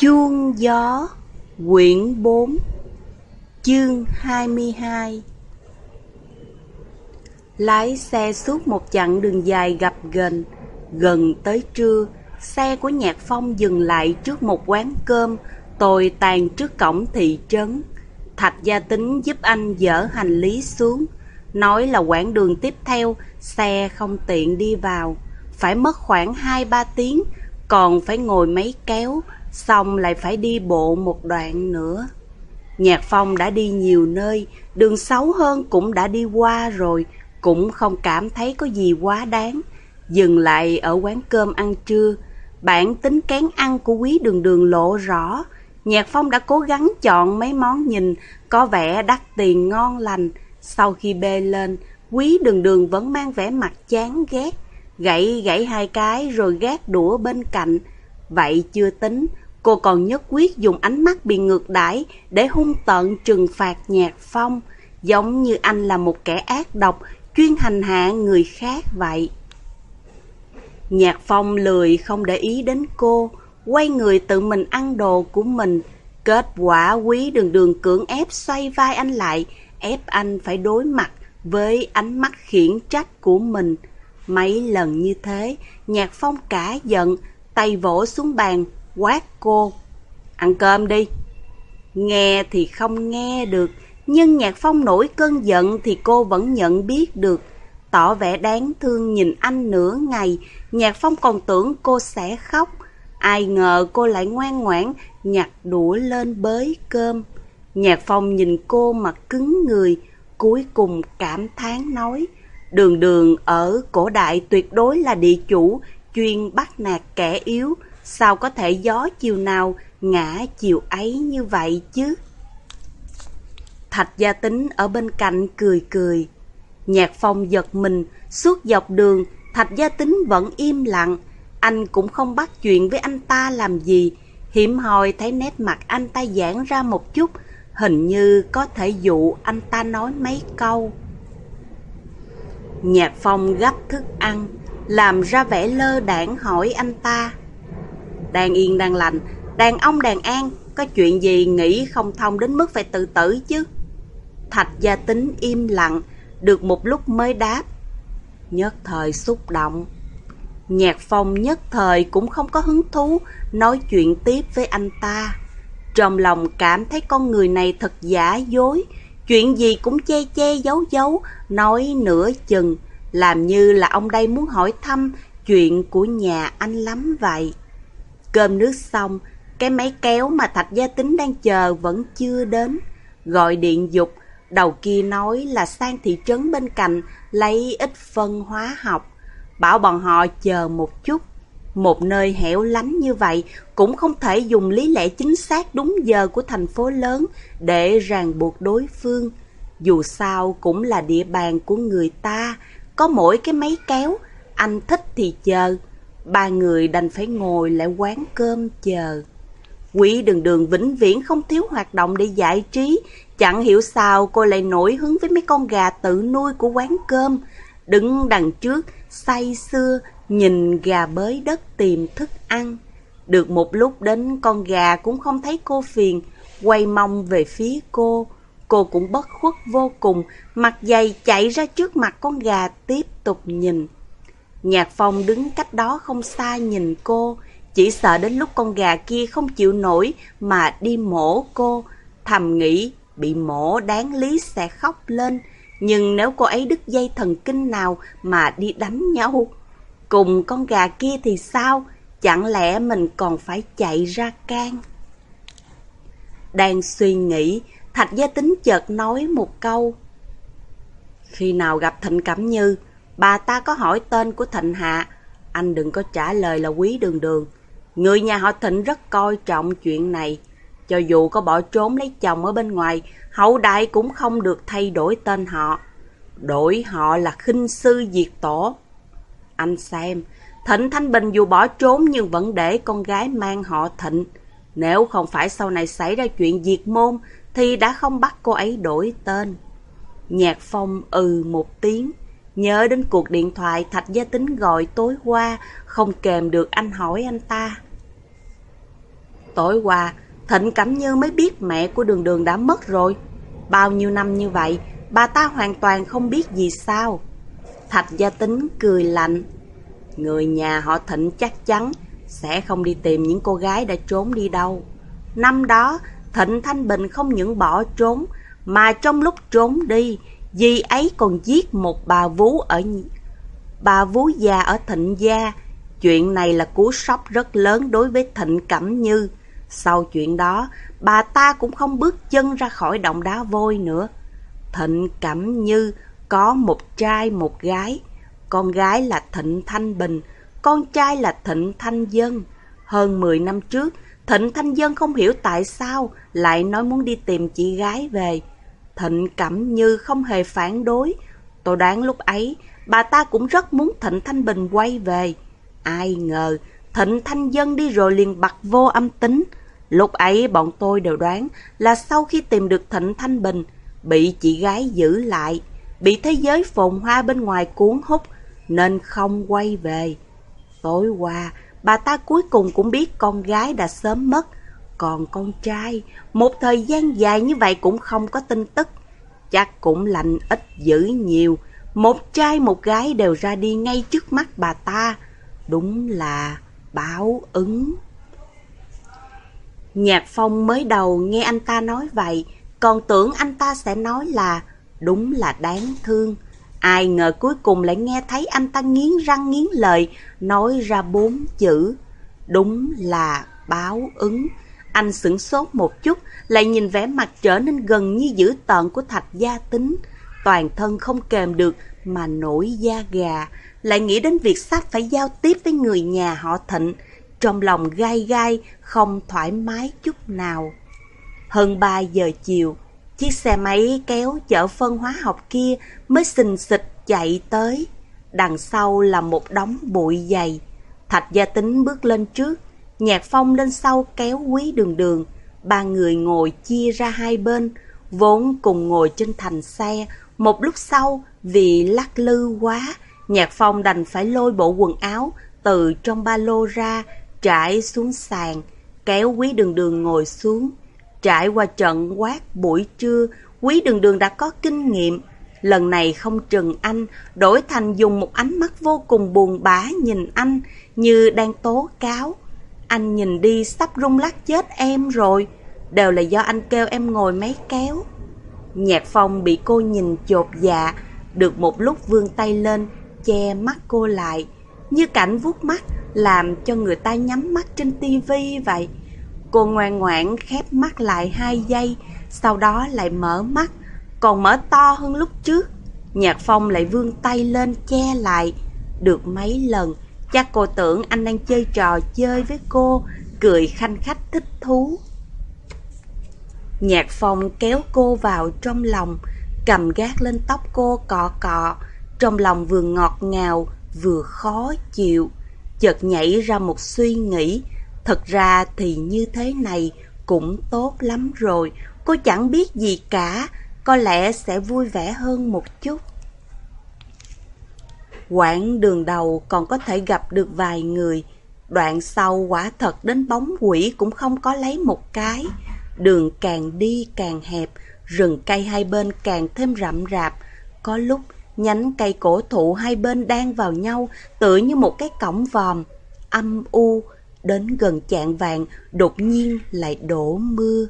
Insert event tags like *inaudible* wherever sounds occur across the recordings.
Chuông gió, Quyển 4 Chương 22 Lái xe suốt một chặng đường dài gặp gần Gần tới trưa, Xe của Nhạc Phong dừng lại trước một quán cơm Tồi tàn trước cổng thị trấn. Thạch Gia Tính giúp anh dỡ hành lý xuống, Nói là quãng đường tiếp theo, Xe không tiện đi vào. Phải mất khoảng 2-3 tiếng, Còn phải ngồi máy kéo xong lại phải đi bộ một đoạn nữa. Nhạc Phong đã đi nhiều nơi, đường xấu hơn cũng đã đi qua rồi, cũng không cảm thấy có gì quá đáng. Dừng lại ở quán cơm ăn trưa, bản tính kén ăn của quý đường đường lộ rõ. Nhạc Phong đã cố gắng chọn mấy món nhìn có vẻ đắt tiền ngon lành. Sau khi bê lên, quý đường đường vẫn mang vẻ mặt chán ghét, gãy gãy hai cái rồi gác đũa bên cạnh. Vậy chưa tính, cô còn nhất quyết dùng ánh mắt bị ngược đãi để hung tợn trừng phạt Nhạc Phong, giống như anh là một kẻ ác độc, chuyên hành hạ người khác vậy. Nhạc Phong lười không để ý đến cô, quay người tự mình ăn đồ của mình. Kết quả quý đường đường cưỡng ép xoay vai anh lại, ép anh phải đối mặt với ánh mắt khiển trách của mình. Mấy lần như thế, Nhạc Phong cả giận, tay vỗ xuống bàn, quát cô. Ăn cơm đi. Nghe thì không nghe được, nhưng Nhạc Phong nổi cơn giận thì cô vẫn nhận biết được. Tỏ vẻ đáng thương nhìn anh nửa ngày, Nhạc Phong còn tưởng cô sẽ khóc. Ai ngờ cô lại ngoan ngoãn nhặt đũa lên bới cơm. Nhạc Phong nhìn cô mặt cứng người, cuối cùng cảm thán nói. Đường đường ở cổ đại tuyệt đối là địa chủ, chuyên bắt nạt kẻ yếu, sao có thể gió chiều nào ngã chiều ấy như vậy chứ? Thạch gia tính ở bên cạnh cười cười. Nhạc phong giật mình, suốt dọc đường, thạch gia tính vẫn im lặng. Anh cũng không bắt chuyện với anh ta làm gì. Hiểm hoi thấy nét mặt anh ta giãn ra một chút, hình như có thể dụ anh ta nói mấy câu. Nhạc phong gấp thức ăn, làm ra vẻ lơ đảng hỏi anh ta. Đang yên đang lành, đàn ông đàn an, có chuyện gì nghĩ không thông đến mức phải tự tử chứ? Thạch gia tính im lặng, được một lúc mới đáp. Nhất thời xúc động. Nhạc phong nhất thời cũng không có hứng thú nói chuyện tiếp với anh ta. Trong lòng cảm thấy con người này thật giả dối, chuyện gì cũng che che giấu giấu, nói nửa chừng, làm như là ông đây muốn hỏi thăm chuyện của nhà anh lắm vậy. Cơm nước xong, cái máy kéo mà Thạch Gia Tính đang chờ vẫn chưa đến. Gọi điện dục, đầu kia nói là sang thị trấn bên cạnh lấy ít phân hóa học. Bảo bọn họ chờ một chút. Một nơi hẻo lánh như vậy cũng không thể dùng lý lẽ chính xác đúng giờ của thành phố lớn để ràng buộc đối phương. Dù sao cũng là địa bàn của người ta, có mỗi cái máy kéo, anh thích thì chờ, Ba người đành phải ngồi lại quán cơm chờ. Quý đường đường vĩnh viễn không thiếu hoạt động để giải trí. Chẳng hiểu sao cô lại nổi hứng với mấy con gà tự nuôi của quán cơm. Đứng đằng trước, say sưa, nhìn gà bới đất tìm thức ăn. Được một lúc đến con gà cũng không thấy cô phiền, quay mông về phía cô. Cô cũng bất khuất vô cùng, mặt dày chạy ra trước mặt con gà tiếp tục nhìn. Nhạc phong đứng cách đó không xa nhìn cô, chỉ sợ đến lúc con gà kia không chịu nổi mà đi mổ cô. Thầm nghĩ bị mổ đáng lý sẽ khóc lên, nhưng nếu cô ấy đứt dây thần kinh nào mà đi đánh nhau, cùng con gà kia thì sao? Chẳng lẽ mình còn phải chạy ra can? Đang suy nghĩ, Thạch Gia Tính chợt nói một câu. Khi nào gặp Thịnh Cẩm Như, Bà ta có hỏi tên của Thịnh Hạ, anh đừng có trả lời là quý đường đường. Người nhà họ Thịnh rất coi trọng chuyện này. Cho dù có bỏ trốn lấy chồng ở bên ngoài, hậu đại cũng không được thay đổi tên họ. Đổi họ là khinh sư diệt tổ. Anh xem, Thịnh Thanh Bình dù bỏ trốn nhưng vẫn để con gái mang họ Thịnh. Nếu không phải sau này xảy ra chuyện diệt môn, thì đã không bắt cô ấy đổi tên. Nhạc Phong ừ một tiếng, Nhớ đến cuộc điện thoại Thạch Gia Tính gọi tối qua, không kèm được anh hỏi anh ta. Tối qua, Thịnh Cẩm Như mới biết mẹ của đường đường đã mất rồi. Bao nhiêu năm như vậy, bà ta hoàn toàn không biết gì sao. Thạch gia tính cười lạnh. Người nhà họ Thịnh chắc chắn sẽ không đi tìm những cô gái đã trốn đi đâu. Năm đó, Thịnh Thanh Bình không những bỏ trốn, mà trong lúc trốn đi, dì ấy còn giết một bà vú ở bà vú già ở Thịnh Gia. Chuyện này là cú sốc rất lớn đối với Thịnh Cẩm Như. Sau chuyện đó, bà ta cũng không bước chân ra khỏi động đá vôi nữa. Thịnh Cẩm Như có một trai một gái. Con gái là Thịnh Thanh Bình, con trai là Thịnh Thanh Dân. Hơn 10 năm trước, Thịnh Thanh Dân không hiểu tại sao lại nói muốn đi tìm chị gái về. Thịnh Cẩm Như không hề phản đối. Tôi đoán lúc ấy, bà ta cũng rất muốn Thịnh Thanh Bình quay về. Ai ngờ, Thịnh Thanh Dân đi rồi liền bật vô âm tính. Lúc ấy bọn tôi đều đoán là sau khi tìm được Thịnh Thanh Bình, bị chị gái giữ lại, bị thế giới phồn hoa bên ngoài cuốn hút, nên không quay về. Tối qua, bà ta cuối cùng cũng biết con gái đã sớm mất, còn con trai, một thời gian dài như vậy cũng không có tin tức. Chắc cũng lạnh ít dữ nhiều, một trai một gái đều ra đi ngay trước mắt bà ta. Đúng là báo ứng. Nhạc phong mới đầu nghe anh ta nói vậy, còn tưởng anh ta sẽ nói là đúng là đáng thương. Ai ngờ cuối cùng lại nghe thấy anh ta nghiến răng nghiến lợi, nói ra bốn chữ. Đúng là báo ứng. Anh sửng sốt một chút, lại nhìn vẻ mặt trở nên gần như dữ tợn của thạch gia tính. Toàn thân không kềm được mà nổi da gà, lại nghĩ đến việc sắp phải giao tiếp với người nhà họ thịnh. Trong lòng gai gai, không thoải mái chút nào. Hơn 3 giờ chiều, chiếc xe máy kéo chở phân hóa học kia mới xình xịch chạy tới. Đằng sau là một đống bụi dày. Thạch gia tính bước lên trước, nhạc phong lên sau kéo quý đường đường. Ba người ngồi chia ra hai bên, vốn cùng ngồi trên thành xe. Một lúc sau, vì lắc lư quá, nhạc phong đành phải lôi bộ quần áo từ trong ba lô ra, trải xuống sàn, kéo quý đường đường ngồi xuống. Trải qua trận quát buổi trưa, quý đường đường đã có kinh nghiệm. Lần này không trừng anh, đổi thành dùng một ánh mắt vô cùng buồn bã nhìn anh, như đang tố cáo. Anh nhìn đi sắp rung lắc chết em rồi, đều là do anh kêu em ngồi máy kéo. Nhạc phong bị cô nhìn chột dạ, được một lúc vươn tay lên, che mắt cô lại, như cảnh vuốt mắt, làm cho người ta nhắm mắt trên tivi vậy. Cô ngoan ngoãn khép mắt lại hai giây, sau đó lại mở mắt, còn mở to hơn lúc trước. Nhạc Phong lại vươn tay lên che lại. Được mấy lần, chắc cô tưởng anh đang chơi trò chơi với cô, cười khanh khách thích thú. Nhạc Phong kéo cô vào trong lòng, cầm gác lên tóc cô cọ cọ, trong lòng vừa ngọt ngào, vừa khó chịu. Chợt nhảy ra một suy nghĩ, thật ra thì như thế này cũng tốt lắm rồi, cô chẳng biết gì cả, có lẽ sẽ vui vẻ hơn một chút. Quãng đường đầu còn có thể gặp được vài người, đoạn sau quả thật đến bóng quỷ cũng không có lấy một cái. Đường càng đi càng hẹp, rừng cây hai bên càng thêm rậm rạp, có lúc nhánh cây cổ thụ hai bên đang vào nhau tựa như một cái cổng vòm, âm u, đến gần chạng vàng đột nhiên lại đổ mưa.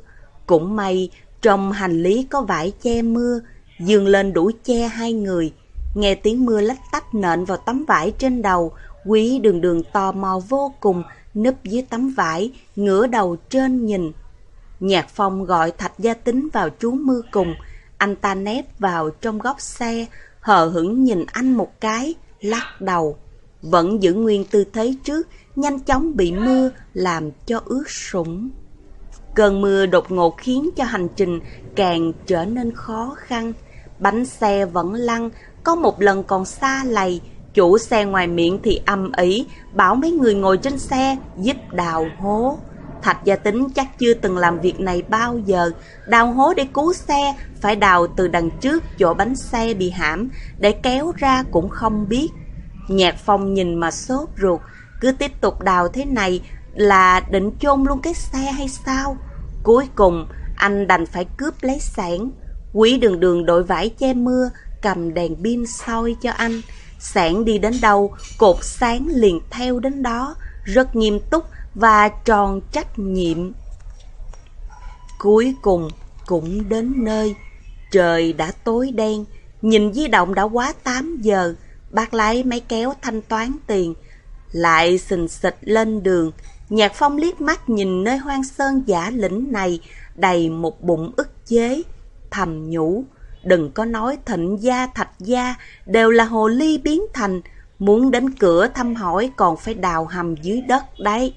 Cũng may trong hành lý có vải che mưa, dường lên đủ che hai người. Nghe tiếng mưa lách tách nện vào tấm vải trên đầu, quý đường đường tò mò vô cùng, núp dưới tấm vải, ngửa đầu trên nhìn. Nhạc phong gọi thạch gia tính vào trú mưa cùng, anh ta nép vào trong góc xe, hờ hững nhìn anh một cái, lắc đầu. Vẫn giữ nguyên tư thế trước, nhanh chóng bị mưa làm cho ướt sũng. Cơn mưa đột ngột khiến cho hành trình càng trở nên khó khăn. Bánh xe vẫn lăn, có một lần còn xa lầy, chủ xe ngoài miệng thì âm ý, bảo mấy người ngồi trên xe giúp đào hố. Thạch gia tính chắc chưa từng làm việc này bao giờ, đào hố để cứu xe, phải đào từ đằng trước chỗ bánh xe bị hãm, để kéo ra cũng không biết. Nhạc phong nhìn mà sốt ruột, cứ tiếp tục đào thế này, là định chôn luôn cái xe hay sao? Cuối cùng, anh đành phải cướp lấy sản. Quý đường đường đội vải che mưa, cầm đèn pin soi cho anh. Sản đi đến đâu, cột sáng liền theo đến đó, rất nghiêm túc và tròn trách nhiệm. Cuối cùng cũng đến nơi, trời đã tối đen, nhìn di động đã quá 8 giờ, bác lái máy kéo thanh toán tiền, lại xình xịch lên đường. Nhạc phong liếc mắt nhìn nơi hoang sơn giả lĩnh này, đầy một bụng ức chế, thầm nhủ. Đừng có nói thịnh gia thạch gia đều là hồ ly biến thành, muốn đến cửa thăm hỏi còn phải đào hầm dưới đất đấy.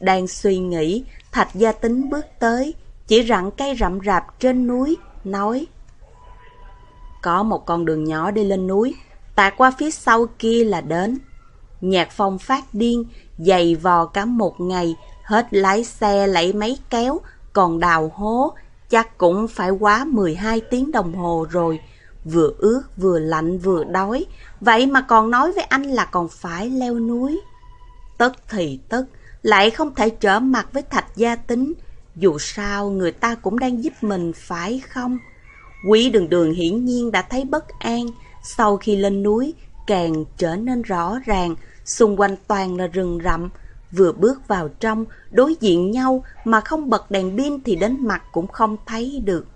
Đang suy nghĩ, thạch gia tính bước tới, chỉ rặng cây rậm rạp trên núi, nói Có một con đường nhỏ đi lên núi, tạt qua phía sau kia là đến. Nhạc phong phát điên, dày vò cả một ngày, hết lái xe lấy máy kéo, còn đào hố, chắc cũng phải quá 12 tiếng đồng hồ rồi. Vừa ướt, vừa lạnh, vừa đói, vậy mà còn nói với anh là còn phải leo núi. Tất thì tất, lại không thể trở mặt với thạch gia tính, dù sao người ta cũng đang giúp mình phải không? Quý đường đường hiển nhiên đã thấy bất an, sau khi lên núi càng trở nên rõ ràng, xung quanh toàn là rừng rậm, vừa bước vào trong, đối diện nhau mà không bật đèn pin thì đến mặt cũng không thấy được.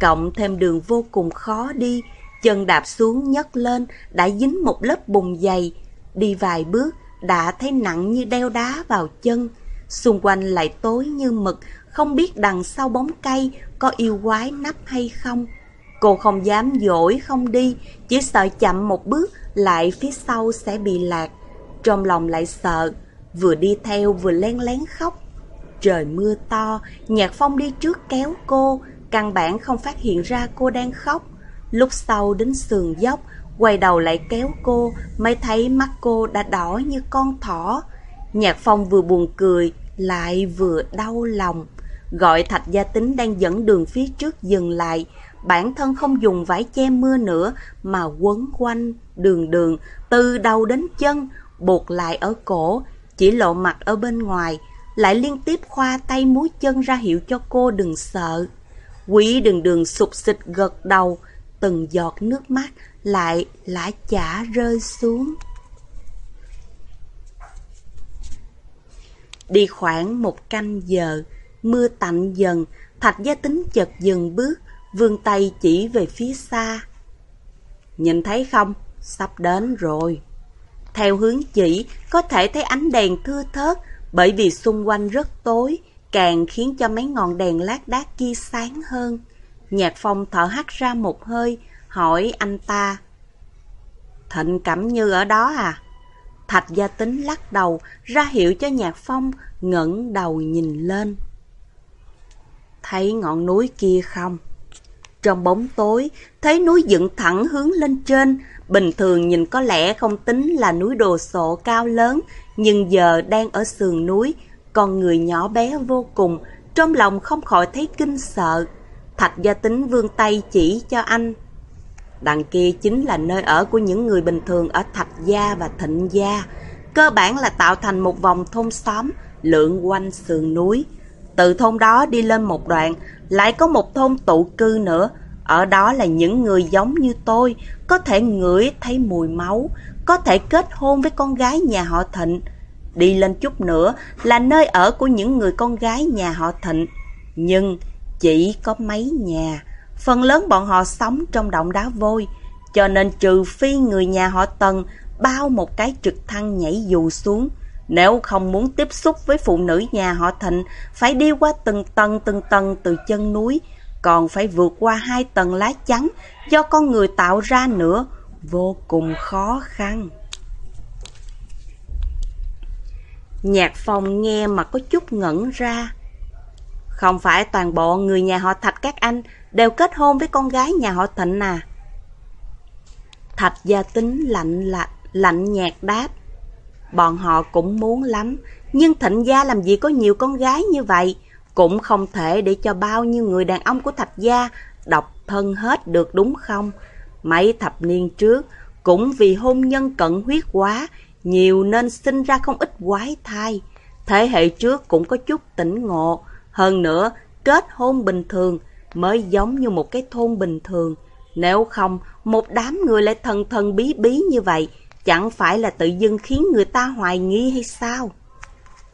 Cộng thêm đường vô cùng khó đi, chân đạp xuống nhấc lên đã dính một lớp bùn dày, đi vài bước đã thấy nặng như đeo đá vào chân. Xung quanh lại tối như mực, không biết đằng sau bóng cây có yêu quái nấp hay không. Cô không dám dỗi không đi, chỉ sợ chậm một bước lại phía sau sẽ bị lạc. Trong lòng lại sợ, vừa đi theo vừa len lén khóc. Trời mưa to, nhạc phong đi trước kéo cô, căn bản không phát hiện ra cô đang khóc. Lúc sau đến sườn dốc, quay đầu lại kéo cô, mới thấy mắt cô đã đỏ như con thỏ. Nhạc phong vừa buồn cười, lại vừa đau lòng. Gọi thạch gia tính đang dẫn đường phía trước dừng lại, bản thân không dùng vải che mưa nữa mà quấn quanh đường đường từ đầu đến chân, buộc lại ở cổ, chỉ lộ mặt ở bên ngoài, lại liên tiếp khoa tay múi chân ra hiệu cho cô đừng sợ. Quý đường đường sụp xịt gật đầu, từng giọt nước mắt lại lã chả rơi xuống. Đi khoảng một canh giờ, mưa tạnh dần, thạch gia tính chợt dừng bước, vươn tay chỉ về phía xa. Nhìn thấy không? Sắp đến rồi. Theo hướng chỉ, có thể thấy ánh đèn thưa thớt, bởi vì xung quanh rất tối, càng khiến cho mấy ngọn đèn lát đác kia sáng hơn. Nhạc phong thở hắt ra một hơi, hỏi anh ta. Thịnh Cẩm Như ở đó à? Thạch gia tính lắc đầu, ra hiệu cho nhạc phong, ngẩng đầu nhìn lên. Thấy ngọn núi kia không? Trong bóng tối, thấy núi dựng thẳng hướng lên trên, bình thường nhìn có lẽ không tính là núi đồ sộ cao lớn, nhưng giờ đang ở sườn núi, con người nhỏ bé vô cùng, trong lòng không khỏi thấy kinh sợ. Thạch gia tính vương tay chỉ cho anh. Đằng kia chính là nơi ở của những người bình thường ở Thạch Gia và Thịnh Gia. Cơ bản là tạo thành một vòng thôn xóm lượn quanh sườn núi. Từ thôn đó đi lên một đoạn, lại có một thôn tụ cư nữa. Ở đó là những người giống như tôi, có thể ngửi thấy mùi máu, có thể kết hôn với con gái nhà họ Thịnh. Đi lên chút nữa là nơi ở của những người con gái nhà họ Thịnh. Nhưng chỉ có mấy nhà, phần lớn bọn họ sống trong động đá vôi, cho nên trừ phi người nhà họ Tần bao một cái trực thăng nhảy dù xuống, nếu không muốn tiếp xúc với phụ nữ nhà họ Thịnh, phải đi qua từng tầng từng tầng từ chân núi, còn phải vượt qua hai tầng lá chắn do con người tạo ra nữa, vô cùng khó khăn. Nhạc phòng nghe mà có chút ngẩn ra. Không phải toàn bộ người nhà họ Thạch các anh đều kết hôn với con gái nhà họ Thịnh à. Thạch gia tính lạnh lạnh, lạnh nhạt đáp. Bọn họ cũng muốn lắm, nhưng thịnh gia làm gì có nhiều con gái như vậy, cũng không thể để cho bao nhiêu người đàn ông của thạch gia độc thân hết được đúng không? Mấy thập niên trước, cũng vì hôn nhân cận huyết quá, nhiều nên sinh ra không ít quái thai. Thế hệ trước cũng có chút tỉnh ngộ. Hơn nữa, kết hôn bình thường mới giống như một cái thôn bình thường. Nếu không, một đám người lại thần thần bí bí như vậy, chẳng phải là tự dưng khiến người ta hoài nghi hay sao?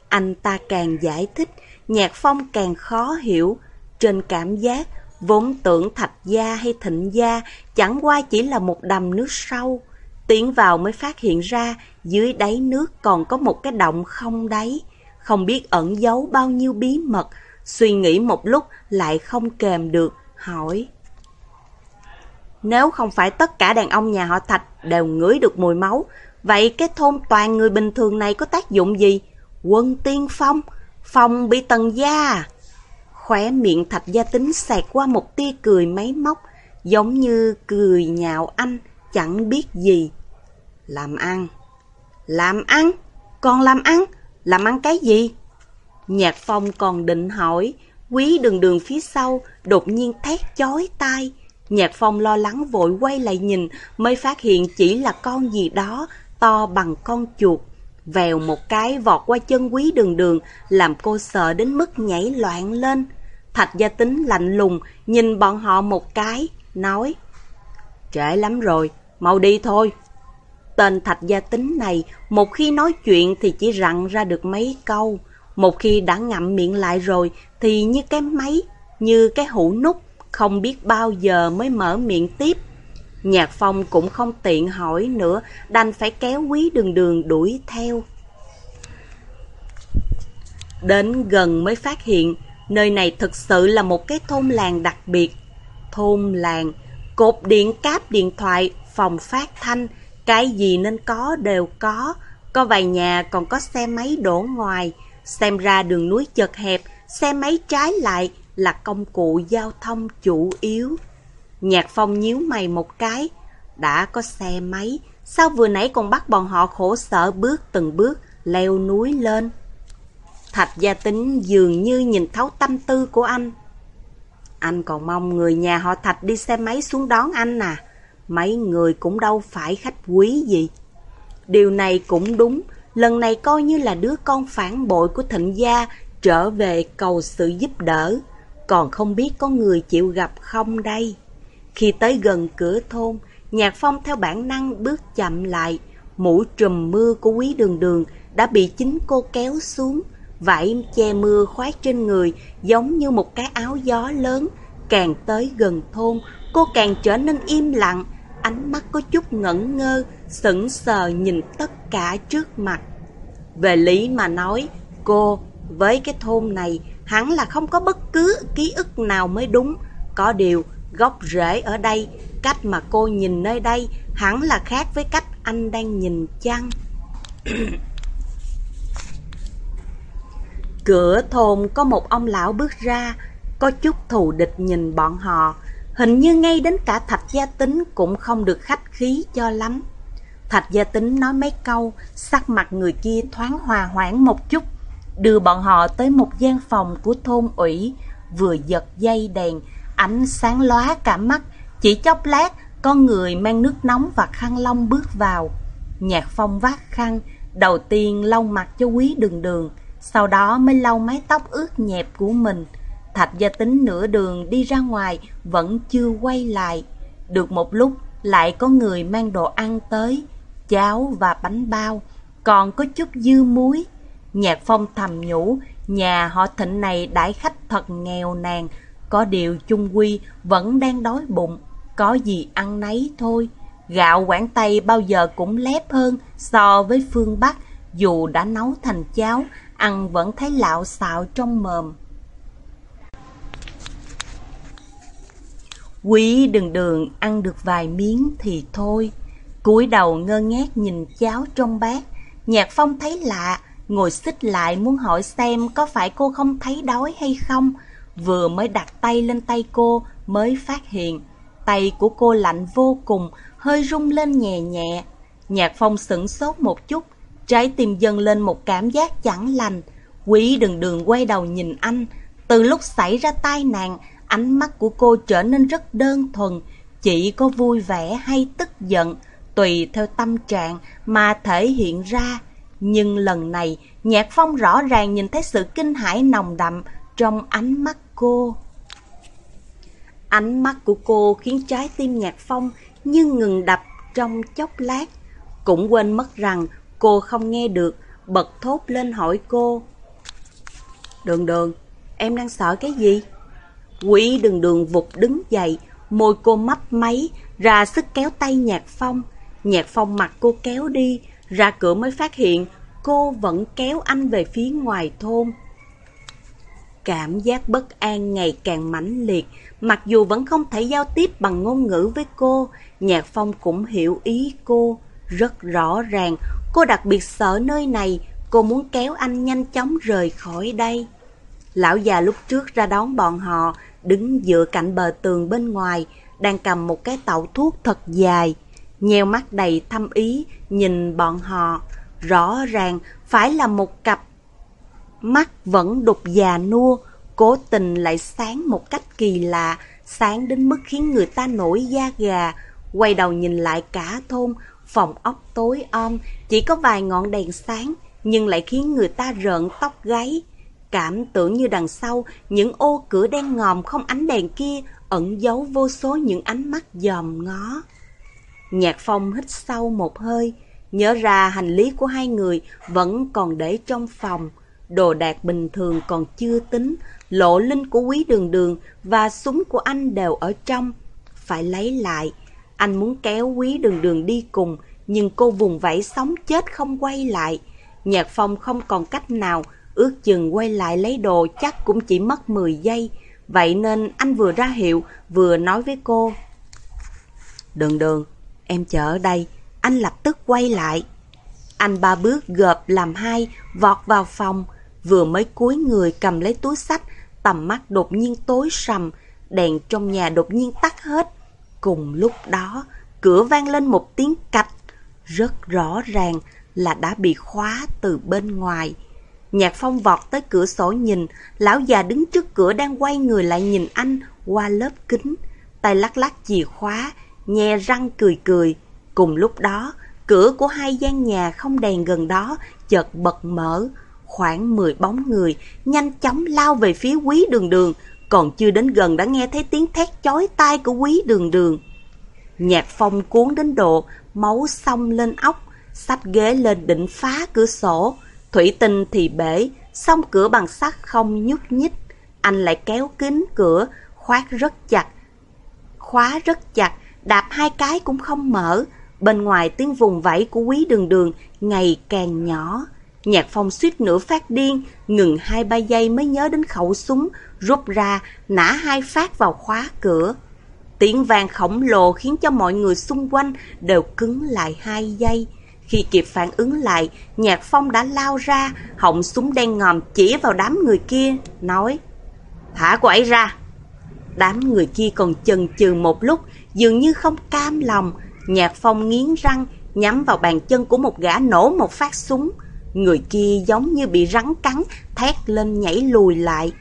Anh ta càng giải thích, nhạc phong càng khó hiểu. Trên cảm giác, vốn tưởng thạch gia hay thịnh gia chẳng qua chỉ là một đầm nước sâu. Tiến vào mới phát hiện ra dưới đáy nước còn có một cái động không đáy, không biết ẩn giấu bao nhiêu bí mật. Suy nghĩ một lúc lại không kèm được, hỏi. Nếu không phải tất cả đàn ông nhà họ Thạch đều ngửi được mùi máu, vậy cái thôn toàn người bình thường này có tác dụng gì? Quân tiên phong, phong bị tần gia Khóe miệng Thạch gia tính xẹt qua một tia cười máy móc, giống như cười nhạo anh, chẳng biết gì. Làm ăn. Làm ăn? Còn làm ăn? Làm ăn cái gì? Nhạc phong còn định hỏi, quý đường đường phía sau đột nhiên thét chói tai. Nhạc phong lo lắng vội quay lại nhìn mới phát hiện chỉ là con gì đó to bằng con chuột. Vèo một cái vọt qua chân quý đường đường làm cô sợ đến mức nhảy loạn lên. Thạch gia tính lạnh lùng nhìn bọn họ một cái, nói Trễ lắm rồi, mau đi thôi. Tên thạch gia tính này, một khi nói chuyện thì chỉ rặn ra được mấy câu. Một khi đã ngậm miệng lại rồi thì như cái máy, như cái hũ nút, không biết bao giờ mới mở miệng tiếp. Nhạc phong cũng không tiện hỏi nữa, đành phải kéo quý đường đường đuổi theo. Đến gần mới phát hiện, nơi này thực sự là một cái thôn làng đặc biệt. Thôn làng, cột điện cáp điện thoại, phòng phát thanh, cái gì nên có đều có. Có vài nhà còn có xe máy đổ ngoài, xem ra đường núi chật hẹp, xe máy trái lại là công cụ giao thông chủ yếu. Nhạc phong nhíu mày một cái, đã có xe máy, sao vừa nãy còn bắt bọn họ khổ sở bước từng bước, leo núi lên. Thạch gia tính dường như nhìn thấu tâm tư của anh. Anh còn mong người nhà họ Thạch đi xe máy xuống đón anh à. Mấy người cũng đâu phải khách quý gì. Điều này cũng đúng, lần này coi như là đứa con phản bội của thịnh gia trở về cầu sự giúp đỡ. Còn không biết có người chịu gặp không đây. Khi tới gần cửa thôn, Nhạc Phong theo bản năng bước chậm lại. Mũ trùm mưa của quý đường đường đã bị chính cô kéo xuống. Vải che mưa khoác trên người giống như một cái áo gió lớn. Càng tới gần thôn, cô càng trở nên im lặng, ánh mắt có chút ngẩn ngơ, sững sờ nhìn tất cả trước mặt. Về lý mà nói, cô với cái thôn này hẳn là không có bất cứ ký ức nào mới đúng. Có điều, gốc rễ ở đây, cách mà cô nhìn nơi đây hẳn là khác với cách anh đang nhìn chăng. *coughs* Cửa thôn có một ông lão bước ra, có chút thù địch nhìn bọn họ. Hình như ngay đến cả Thạch Gia Tính cũng không được khách khí cho lắm. Thạch Gia Tính nói mấy câu, sắc mặt người kia thoáng hòa hoãn một chút, đưa bọn họ tới một gian phòng của thôn ủy, vừa giật dây đèn, ánh sáng lóa cả mắt, chỉ chốc lát, con người mang nước nóng và khăn lông bước vào. Nhạc phong vác khăn, đầu tiên lau mặt cho quý đường đường, sau đó mới lau mái tóc ướt nhẹp của mình. Thạch gia tính nửa đường đi ra ngoài vẫn chưa quay lại. Được một lúc lại có người mang đồ ăn tới, cháo và bánh bao, còn có chút dư muối. Nhạc phong thầm nhủ, nhà họ thịnh này đãi khách thật nghèo nàn, có điều chung quy vẫn đang đói bụng, có gì ăn nấy thôi. Gạo Quảng Tây bao giờ cũng lép hơn so với phương Bắc, dù đã nấu thành cháo, ăn vẫn thấy lạo xạo trong mồm. Quý đường đường ăn được vài miếng thì thôi. cúi đầu ngơ ngác nhìn cháo trong bát. Nhạc Phong thấy lạ, ngồi xích lại muốn hỏi xem có phải cô không thấy đói hay không. Vừa mới đặt tay lên tay cô mới phát hiện. Tay của cô lạnh vô cùng, hơi rung lên nhẹ nhẹ. Nhạc Phong sửng sốt một chút, trái tim dâng lên một cảm giác chẳng lành. Quý đừng đường quay đầu nhìn anh. Từ lúc xảy ra tai nạn, Ánh mắt của cô trở nên rất đơn thuần, chỉ có vui vẻ hay tức giận, tùy theo tâm trạng mà thể hiện ra. Nhưng lần này, Nhạc Phong rõ ràng nhìn thấy sự kinh hãi nồng đậm trong ánh mắt cô. Ánh mắt của cô khiến trái tim Nhạc Phong như ngừng đập trong chốc lát. Cũng quên mất rằng cô không nghe được, bật thốt lên hỏi cô. Đường đường, em đang sợ cái gì? Quỷ đường đường vụt đứng dậy, môi cô mấp máy, ra sức kéo tay Nhạc Phong. Nhạc Phong mặt cô kéo đi, ra cửa mới phát hiện cô vẫn kéo anh về phía ngoài thôn. Cảm giác bất an ngày càng mãnh liệt, mặc dù vẫn không thể giao tiếp bằng ngôn ngữ với cô, Nhạc Phong cũng hiểu ý cô. Rất rõ ràng, cô đặc biệt sợ nơi này, cô muốn kéo anh nhanh chóng rời khỏi đây. Lão già lúc trước ra đón bọn họ, đứng dựa cạnh bờ tường bên ngoài, đang cầm một cái tẩu thuốc thật dài. Nheo mắt đầy thâm ý, nhìn bọn họ. Rõ ràng phải là một cặp mắt vẫn đục già nua, cố tình lại sáng một cách kỳ lạ, sáng đến mức khiến người ta nổi da gà. Quay đầu nhìn lại cả thôn, phòng ốc tối om, chỉ có vài ngọn đèn sáng, nhưng lại khiến người ta rợn tóc gáy. Cảm tưởng như đằng sau, những ô cửa đen ngòm không ánh đèn kia ẩn giấu vô số những ánh mắt dòm ngó. Nhạc phong hít sâu một hơi, nhớ ra hành lý của hai người vẫn còn để trong phòng. Đồ đạc bình thường còn chưa tính, lộ linh của quý đường đường và súng của anh đều ở trong. Phải lấy lại, anh muốn kéo quý đường đường đi cùng, nhưng cô vùng vẫy sống chết không quay lại. Nhạc phong không còn cách nào, ước chừng quay lại lấy đồ chắc cũng chỉ mất 10 giây. Vậy nên anh vừa ra hiệu, vừa nói với cô. Đường đường, em chờ ở đây, anh lập tức quay lại. Anh ba bước gợp làm hai, vọt vào phòng, vừa mới cúi người cầm lấy túi sách, tầm mắt đột nhiên tối sầm, đèn trong nhà đột nhiên tắt hết. Cùng lúc đó, cửa vang lên một tiếng cạch, rất rõ ràng là đã bị khóa từ bên ngoài. Nhạc phong vọt tới cửa sổ nhìn, lão già đứng trước cửa đang quay người lại nhìn anh qua lớp kính. Tay lắc lắc chìa khóa, nhe răng cười cười. Cùng lúc đó, cửa của hai gian nhà không đèn gần đó chợt bật mở. Khoảng 10 bóng người nhanh chóng lao về phía quý đường đường, còn chưa đến gần đã nghe thấy tiếng thét chói tai của quý đường đường. Nhạc phong cuốn đến độ, máu xông lên óc, sách ghế lên định phá cửa sổ. Thủy tinh thì bể, song cửa bằng sắt không nhúc nhích. Anh lại kéo kín cửa, khoát rất chặt. Khóa rất chặt, đạp hai cái cũng không mở. Bên ngoài tiếng vùng vẫy của quý đường đường ngày càng nhỏ. Nhạc phong suýt nữa phát điên, ngừng hai ba giây mới nhớ đến khẩu súng, rút ra, nã hai phát vào khóa cửa. Tiếng vàng khổng lồ khiến cho mọi người xung quanh đều cứng lại hai giây. Khi kịp phản ứng lại, Nhạc Phong đã lao ra, họng súng đen ngòm chỉ vào đám người kia, nói Thả cô ấy ra! Đám người kia còn chần chừ một lúc, dường như không cam lòng. Nhạc Phong nghiến răng, nhắm vào bàn chân của một gã nổ một phát súng. Người kia giống như bị rắn cắn, thét lên nhảy lùi lại.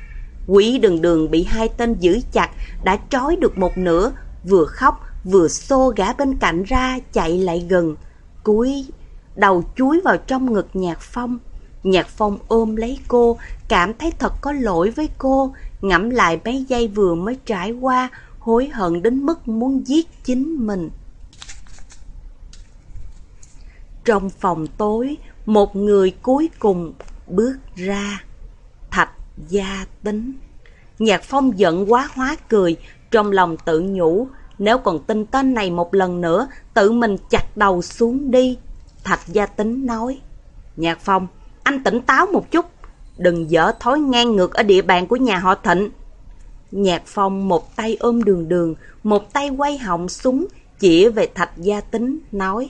Quỷ đường đường bị hai tên giữ chặt, đã trói được một nửa, vừa khóc, vừa xô gã bên cạnh ra, chạy lại gần. Cúi đầu chuối vào trong ngực Nhạc Phong. Nhạc Phong ôm lấy cô, cảm thấy thật có lỗi với cô, ngẫm lại mấy giây vừa mới trải qua, hối hận đến mức muốn giết chính mình. Trong phòng tối, một người cuối cùng bước ra. Thạch gia tính. Nhạc Phong giận quá hóa cười, trong lòng tự nhủ, nếu còn tin tên này một lần nữa, tự mình chặt đầu xuống đi. Thạch gia tính nói, Nhạc Phong, anh tỉnh táo một chút, đừng dở thói ngang ngược ở địa bàn của nhà họ Thịnh. Nhạc Phong một tay ôm đường đường, một tay quay họng súng, chỉ về Thạch gia tính, nói,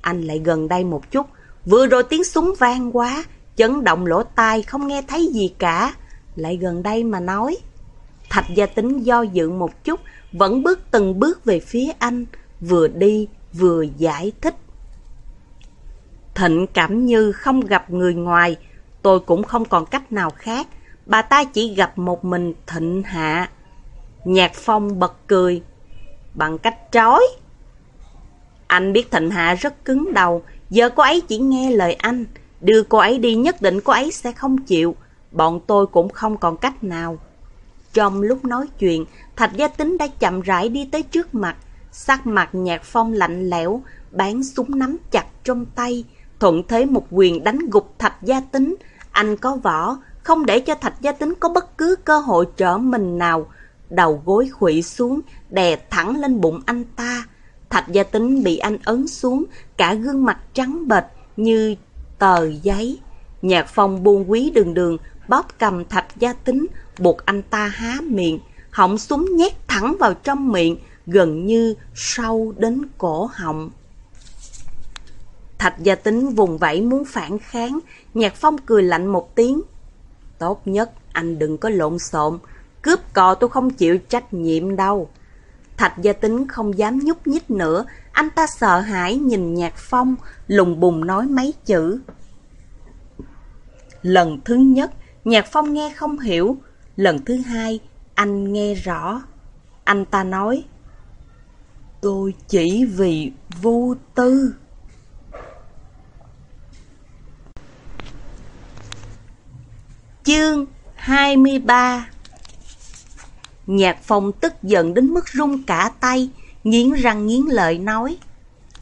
Anh lại gần đây một chút, vừa rồi tiếng súng vang quá, chấn động lỗ tai không nghe thấy gì cả, lại gần đây mà nói. Thạch gia tính do dự một chút, vẫn bước từng bước về phía anh, vừa đi vừa giải thích. Thịnh cảm như không gặp người ngoài, tôi cũng không còn cách nào khác. Bà ta chỉ gặp một mình thịnh hạ. Nhạc phong bật cười. Bằng cách trói. Anh biết thịnh hạ rất cứng đầu, giờ cô ấy chỉ nghe lời anh. Đưa cô ấy đi nhất định cô ấy sẽ không chịu. Bọn tôi cũng không còn cách nào. Trong lúc nói chuyện, Thạch Gia Tính đã chậm rãi đi tới trước mặt. Sắc mặt nhạc phong lạnh lẽo, bán súng nắm chặt trong tay. Thuận thế một quyền đánh gục Thạch Gia Tính. Anh có võ, không để cho Thạch Gia Tính có bất cứ cơ hội trở mình nào. Đầu gối khủy xuống, đè thẳng lên bụng anh ta. Thạch Gia Tính bị anh ấn xuống, cả gương mặt trắng bệch như tờ giấy. Nhạc phong buông quý đường đường, bóp cầm Thạch Gia Tính, buộc anh ta há miệng, họng súng nhét thẳng vào trong miệng, gần như sâu đến cổ họng. Thạch gia tính vùng vẫy muốn phản kháng, nhạc phong cười lạnh một tiếng. Tốt nhất anh đừng có lộn xộn, cướp cò tôi không chịu trách nhiệm đâu. Thạch gia tính không dám nhúc nhích nữa, anh ta sợ hãi nhìn nhạc phong, lùng bùng nói mấy chữ. Lần thứ nhất, nhạc phong nghe không hiểu, lần thứ hai, anh nghe rõ. Anh ta nói, tôi chỉ vì vô tư. Chương 23 Nhạc phong tức giận đến mức run cả tay, nghiến răng nghiến lợi nói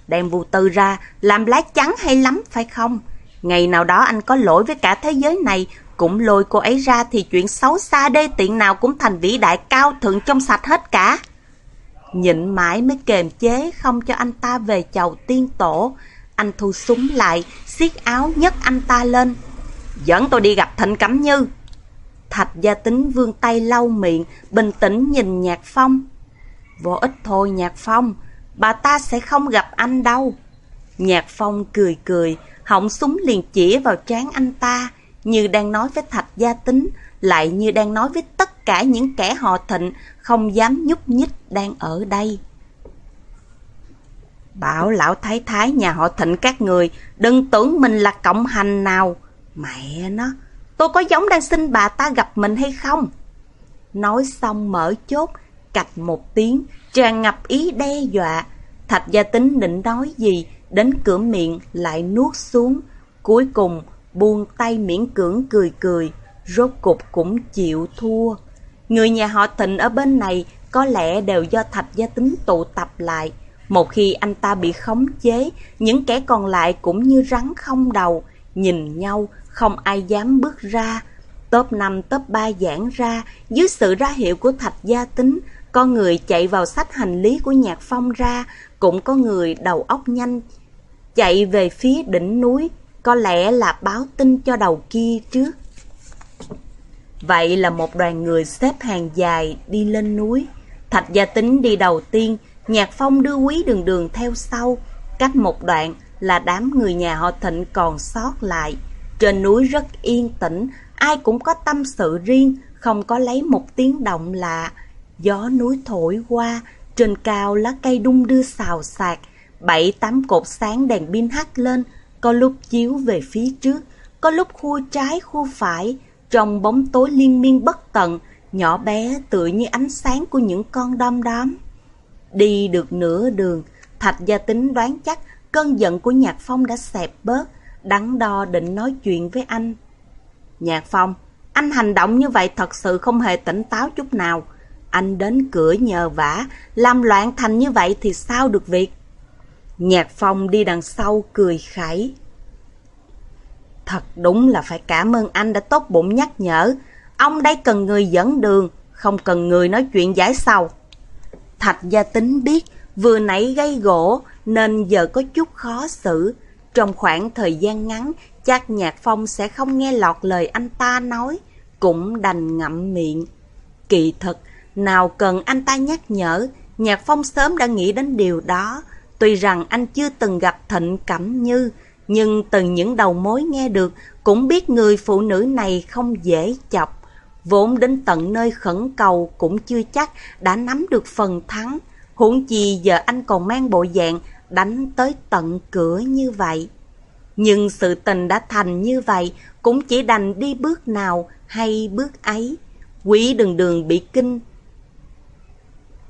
Đem vụ tư ra, làm lá trắng hay lắm phải không? Ngày nào đó anh có lỗi với cả thế giới này, cũng lôi cô ấy ra thì chuyện xấu xa đê tiện nào cũng thành vĩ đại cao thượng trong sạch hết cả. Nhịn mãi mới kềm chế không cho anh ta về chầu tiên tổ. Anh thu súng lại, xiết áo nhấc anh ta lên. Dẫn tôi đi gặp Thịnh Cẩm Như. Thạch gia tính vương tay lau miệng, bình tĩnh nhìn Nhạc Phong. Vô ích thôi Nhạc Phong, bà ta sẽ không gặp anh đâu. Nhạc Phong cười cười, họng súng liền chỉ vào trán anh ta, như đang nói với Thạch gia tính, lại như đang nói với tất cả những kẻ họ thịnh không dám nhúc nhích đang ở đây. Bảo lão thái thái nhà họ thịnh các người, đừng tưởng mình là cộng hành nào. Mẹ nó, tôi có giống đang xin bà ta gặp mình hay không? Nói xong mở chốt, cạch một tiếng, tràn ngập ý đe dọa. Thạch gia tính định nói gì, đến cửa miệng lại nuốt xuống. Cuối cùng, buông tay miễn cưỡng cười cười, rốt cục cũng chịu thua. Người nhà họ Thịnh ở bên này có lẽ đều do Thạch Gia Tính tụ tập lại. Một khi anh ta bị khống chế, những kẻ còn lại cũng như rắn không đầu, nhìn nhau, không ai dám bước ra. Top 5, top 3 giãn ra, dưới sự ra hiệu của Thạch Gia Tính, có người chạy vào sách hành lý của Nhạc Phong ra, cũng có người đầu óc nhanh, chạy về phía đỉnh núi, có lẽ là báo tin cho đầu kia trước. Vậy là một đoàn người xếp hàng dài đi lên núi. Thạch gia tính đi đầu tiên, Nhạc Phong đưa quý đường đường theo sau. Cách một đoạn là đám người nhà họ Thịnh còn sót lại. Trên núi rất yên tĩnh, ai cũng có tâm sự riêng, không có lấy một tiếng động lạ. Gió núi thổi qua, trên cao lá cây đung đưa xào xạc, bảy tám cột sáng đèn pin hắt lên, có lúc chiếu về phía trước, có lúc khu trái khu phải, trong bóng tối liên miên bất tận, nhỏ bé tựa như ánh sáng của những con đom đóm. Đi được nửa đường, Thạch Gia Tính đoán chắc cơn giận của Nhạc Phong đã xẹp bớt, đắn đo định nói chuyện với anh. Nhạc Phong, anh hành động như vậy thật sự không hề tỉnh táo chút nào. Anh đến cửa nhờ vả, làm loạn thành như vậy thì sao được việc? Nhạc Phong đi đằng sau cười khẩy. Thật đúng là phải cảm ơn anh đã tốt bụng nhắc nhở. Ông đây cần người dẫn đường, không cần người nói chuyện giải sầu. Thạch gia tính biết vừa nãy gây gỗ nên giờ có chút khó xử. Trong khoảng thời gian ngắn, chắc Nhạc Phong sẽ không nghe lọt lời anh ta nói, cũng đành ngậm miệng. Kỳ thực, nào cần anh ta nhắc nhở, Nhạc Phong sớm đã nghĩ đến điều đó. Tuy rằng anh chưa từng gặp Thịnh Cẩm Như, nhưng từ những đầu mối nghe được cũng biết người phụ nữ này không dễ chọc. Vốn đến tận nơi khẩn cầu cũng chưa chắc đã nắm được phần thắng. Huống chi giờ anh còn mang bộ dạng đánh tới tận cửa như vậy. Nhưng sự tình đã thành như vậy cũng chỉ đành đi bước nào hay bước ấy. Quý đường đường bị kinh.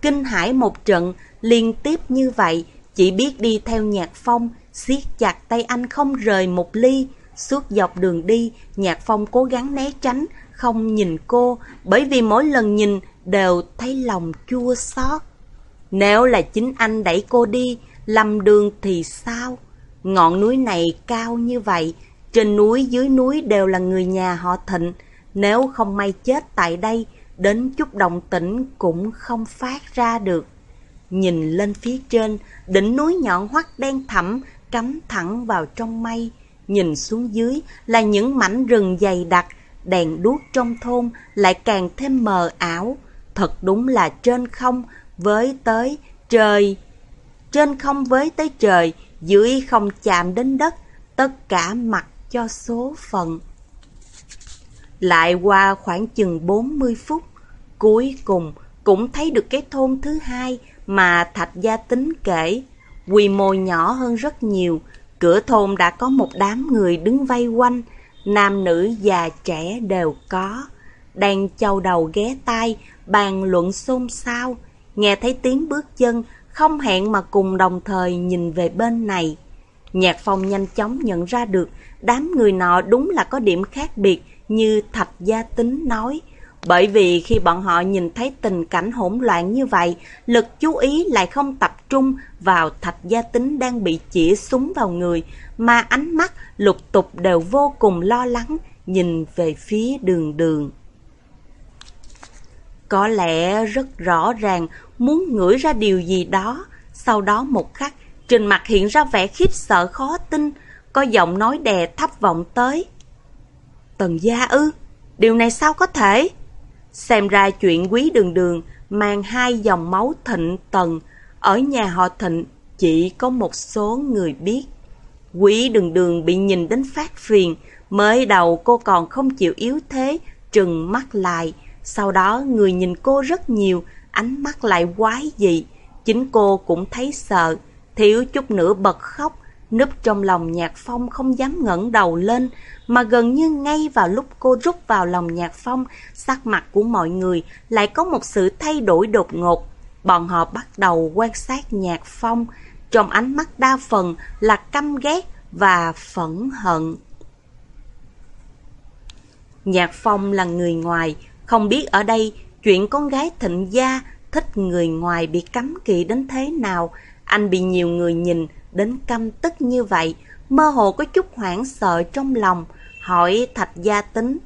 Kinh hải một trận liên tiếp như vậy chỉ biết đi theo nhạc phong siết chặt tay anh không rời một ly, Suốt dọc đường đi, Nhạc Phong cố gắng né tránh, không nhìn cô, bởi vì mỗi lần nhìn đều thấy lòng chua xót. Nếu là chính anh đẩy cô đi, lầm đường thì sao? Ngọn núi này cao như vậy, trên núi dưới núi đều là người nhà họ Thịnh. Nếu không may chết tại đây, đến chút đồng tĩnh cũng không phát ra được. Nhìn lên phía trên, đỉnh núi nhọn hoắt đen thẳm, cắm thẳng vào trong mây. Nhìn xuống dưới là những mảnh rừng dày đặc, đèn đuốc trong thôn lại càng thêm mờ ảo. Thật đúng là trên không với tới trời. Trên không với tới trời, dưới không chạm đến đất, tất cả mặc cho số phận. Lại qua khoảng chừng 40 phút, cuối cùng cũng thấy được cái thôn thứ hai mà Thạch Gia Tính kể. Quy mô nhỏ hơn rất nhiều, cửa thôn đã có một đám người đứng vây quanh, nam nữ già trẻ đều có. Đang châu đầu ghé tai, bàn luận xôn xao, nghe thấy tiếng bước chân, không hẹn mà cùng đồng thời nhìn về bên này. Nhạc phong nhanh chóng nhận ra được đám người nọ đúng là có điểm khác biệt như Thạch Gia Tính nói. Bởi vì khi bọn họ nhìn thấy tình cảnh hỗn loạn như vậy, lực chú ý lại không tập trung vào Thạch Gia Tính đang bị chỉ súng vào người, mà ánh mắt lục tục đều vô cùng lo lắng nhìn về phía đường đường. Có lẽ rất rõ ràng muốn ngửi ra điều gì đó, sau đó một khắc trên mặt hiện ra vẻ khiếp sợ khó tin, có giọng nói đè thấp vọng tới. Tần gia ư? Điều này sao có thể? Xem ra chuyện quý đường đường mang hai dòng máu thịnh tần, ở nhà họ thịnh chỉ có một số người biết. Quý đường đường bị nhìn đến phát phiền, mới đầu cô còn không chịu yếu thế, trừng mắt lại. Sau đó người nhìn cô rất nhiều, ánh mắt lại quái dị. Chính cô cũng thấy sợ, thiếu chút nữa bật khóc, núp trong lòng nhạc phong không dám ngẩng đầu lên, mà gần như ngay vào lúc cô rút vào lòng nhạc phong, sắc mặt của mọi người lại có một sự thay đổi đột ngột. Bọn họ bắt đầu quan sát nhạc phong, trong ánh mắt đa phần là căm ghét và phẫn hận. Nhạc phong là người ngoài, không biết ở đây chuyện con gái thịnh gia thích người ngoài bị cấm kỵ đến thế nào, anh bị nhiều người nhìn đến căm tức như vậy, mơ hồ có chút hoảng sợ trong lòng, hỏi Thạch Gia Tính.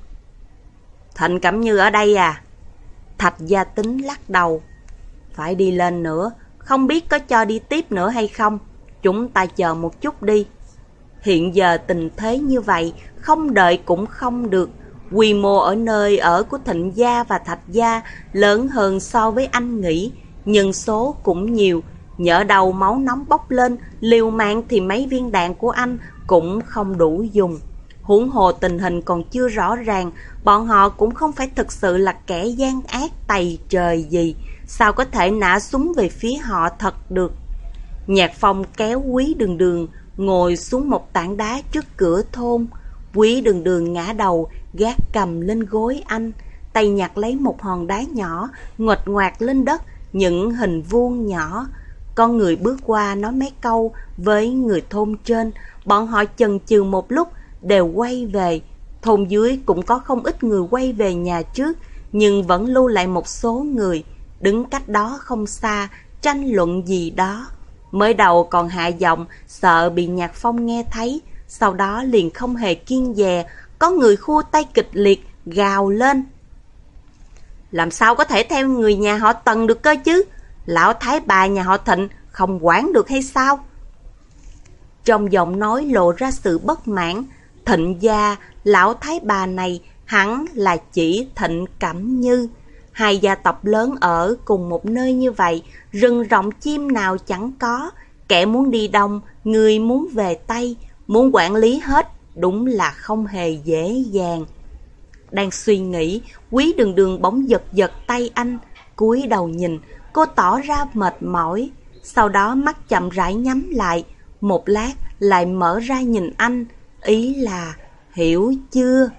Thịnh Cẩm Như ở đây à? Thạch Gia Tính lắc đầu. Phải đi lên nữa, không biết có cho đi tiếp nữa hay không? Chúng ta chờ một chút đi. Hiện giờ tình thế như vậy, không đợi cũng không được. Quy mô ở nơi ở của Thịnh Gia và Thạch Gia lớn hơn so với anh nghĩ, nhân số cũng nhiều, Nhỡ đầu máu nóng bốc lên, liều mạng thì mấy viên đạn của anh cũng không đủ dùng. Huống hồ tình hình còn chưa rõ ràng, bọn họ cũng không phải thực sự là kẻ gian ác tày trời gì, sao có thể nã súng về phía họ thật được. Nhạc phong kéo quý đường đường, ngồi xuống một tảng đá trước cửa thôn. Quý đường đường ngã đầu, gác cầm lên gối anh, tay nhặt lấy một hòn đá nhỏ, ngột ngoạc lên đất, những hình vuông nhỏ, con người bước qua nói mấy câu với người thôn trên, bọn họ chần chừ một lúc đều quay về. Thôn dưới cũng có không ít người quay về nhà trước, nhưng vẫn lưu lại một số người, đứng cách đó không xa, tranh luận gì đó. Mới đầu còn hạ giọng, sợ bị nhạc phong nghe thấy, sau đó liền không hề kiên dè, có người khua tay kịch liệt, gào lên. Làm sao có thể theo người nhà họ Tần được cơ chứ? Lão thái bà nhà họ Thịnh không quản được hay sao? Trong giọng nói lộ ra sự bất mãn, thịnh gia, lão thái bà này hẳn là chỉ thịnh cẩm như. Hai gia tộc lớn ở cùng một nơi như vậy, rừng rộng chim nào chẳng có, kẻ muốn đi đông, người muốn về Tây, muốn quản lý hết, đúng là không hề dễ dàng. Đang suy nghĩ, quý đường đường bỗng giật giật tay anh, cúi đầu nhìn, cô tỏ ra mệt mỏi, sau đó mắt chậm rãi nhắm lại, một lát lại mở ra nhìn anh, ý là hiểu chưa?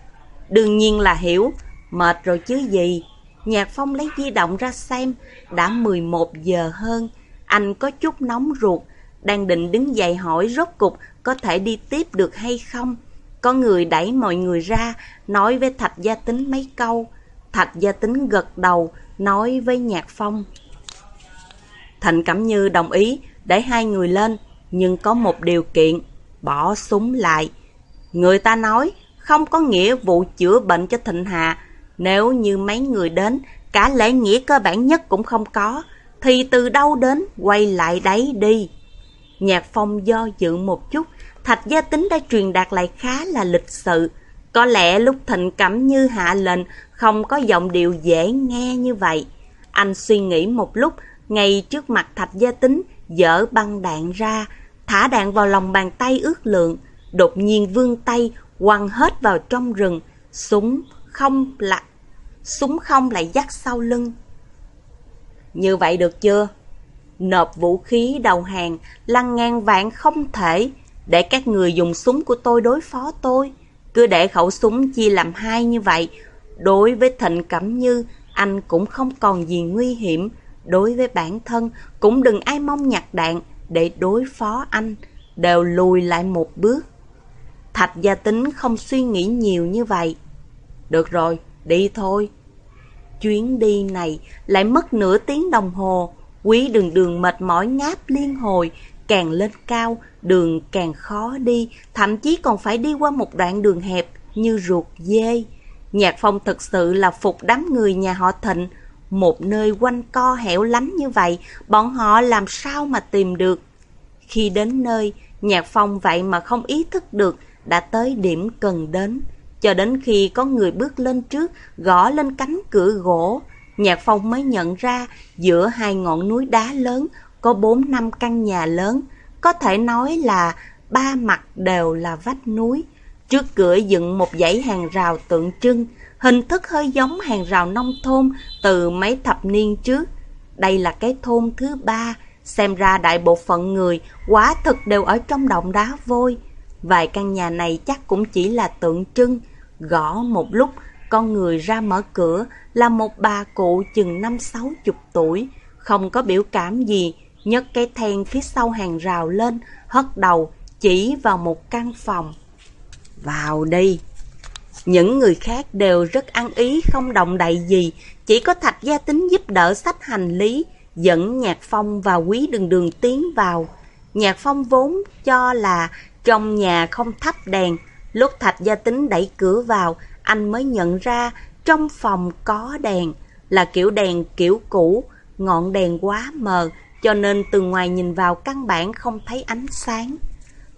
Đương nhiên là hiểu, mệt rồi chứ gì. Nhạc Phong lấy di động ra xem, đã 11 giờ hơn, anh có chút nóng ruột, đang định đứng dậy hỏi rốt cục có thể đi tiếp được hay không. Có người đẩy mọi người ra, nói với Thạch Gia Tính mấy câu. Thạch Gia Tính gật đầu, nói với Nhạc Phong. Thịnh Cẩm Như đồng ý để hai người lên, nhưng có một điều kiện, bỏ súng lại. Người ta nói không có nghĩa vụ chữa bệnh cho Thịnh Hạ. Nếu như mấy người đến, cả lễ nghĩa cơ bản nhất cũng không có, thì từ đâu đến quay lại đấy đi. Nhạc Phong do dự một chút, Thạch Gia Tính đã truyền đạt lại khá là lịch sự. Có lẽ lúc Thịnh Cẩm Như hạ lệnh không có giọng điệu dễ nghe như vậy. Anh suy nghĩ một lúc, ngay trước mặt Thạch Gia Tính, dỡ băng đạn ra, thả đạn vào lòng bàn tay ước lượng, đột nhiên vươn tay quăng hết vào trong rừng, súng không lại súng không lại dắt sau lưng. Như vậy được chưa? Nộp vũ khí đầu hàng là ngàn vạn không thể để các người dùng súng của tôi đối phó tôi. Cứ để khẩu súng chia làm hai như vậy, đối với Thịnh Cẩm Như, anh cũng không còn gì nguy hiểm. Đối với bản thân, cũng đừng ai mong nhặt đạn để đối phó anh, đều lùi lại một bước. Thạch gia tính không suy nghĩ nhiều như vậy. Được rồi, đi thôi. Chuyến đi này lại mất nửa tiếng đồng hồ. Quý đường đường mệt mỏi ngáp liên hồi, càng lên cao, đường càng khó đi, thậm chí còn phải đi qua một đoạn đường hẹp như ruột dê. Nhạc phong thực sự là phục đám người nhà họ thịnh. Một nơi quanh co hẻo lánh như vậy, bọn họ làm sao mà tìm được. Khi đến nơi, nhạc phong vậy mà không ý thức được đã tới điểm cần đến. Cho đến khi có người bước lên trước, gõ lên cánh cửa gỗ, Nhạc Phong mới nhận ra giữa hai ngọn núi đá lớn có bốn năm căn nhà lớn, có thể nói là ba mặt đều là vách núi. Trước cửa dựng một dãy hàng rào tượng trưng, hình thức hơi giống hàng rào nông thôn từ mấy thập niên trước. Đây là cái thôn thứ ba, xem ra đại bộ phận người quá thực đều ở trong động đá vôi. Vài căn nhà này chắc cũng chỉ là tượng trưng. Gõ một lúc, con người ra mở cửa là một bà cụ chừng năm sáu chục tuổi, không có biểu cảm gì, nhấc cái then phía sau hàng rào lên, hất đầu, chỉ vào một căn phòng. Vào đi! Những người khác đều rất ăn ý không động đậy gì, chỉ có Thạch Gia Tính giúp đỡ sách hành lý, dẫn Nhạc Phong và Quý Đường Đường tiến vào. Nhạc Phong vốn cho là trong nhà không thắp đèn, lúc Thạch Gia Tính đẩy cửa vào, anh mới nhận ra trong phòng có đèn, là kiểu đèn kiểu cũ, ngọn đèn quá mờ, cho nên từ ngoài nhìn vào căn bản không thấy ánh sáng.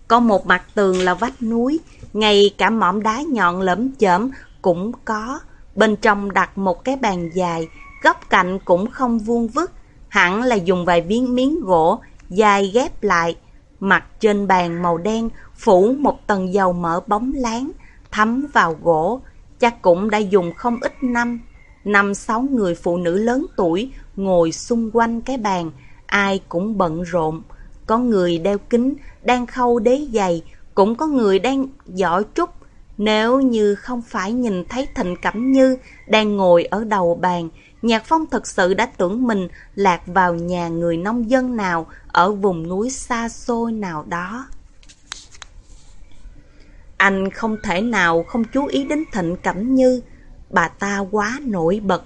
Có một mặt tường là vách núi, ngay cả mỏm đá nhọn lẫm chởm cũng có. Bên trong đặt một cái bàn dài, góc cạnh cũng không vuông vức, hẳn là dùng vài viên miếng gỗ dài ghép lại. Mặt trên bàn màu đen phủ một tầng dầu mỡ bóng láng, thấm vào gỗ, chắc cũng đã dùng không ít năm. Năm sáu người phụ nữ lớn tuổi ngồi xung quanh cái bàn, ai cũng bận rộn. Có người đeo kính, đang khâu đế giày, cũng có người đang giỏi trúc. Nếu như không phải nhìn thấy Thịnh Cẩm Như đang ngồi ở đầu bàn, Nhạc Phong thật sự đã tưởng mình lạc vào nhà người nông dân nào ở vùng núi xa xôi nào đó. Anh không thể nào không chú ý đến Thịnh Cẩm Như, bà ta quá nổi bật.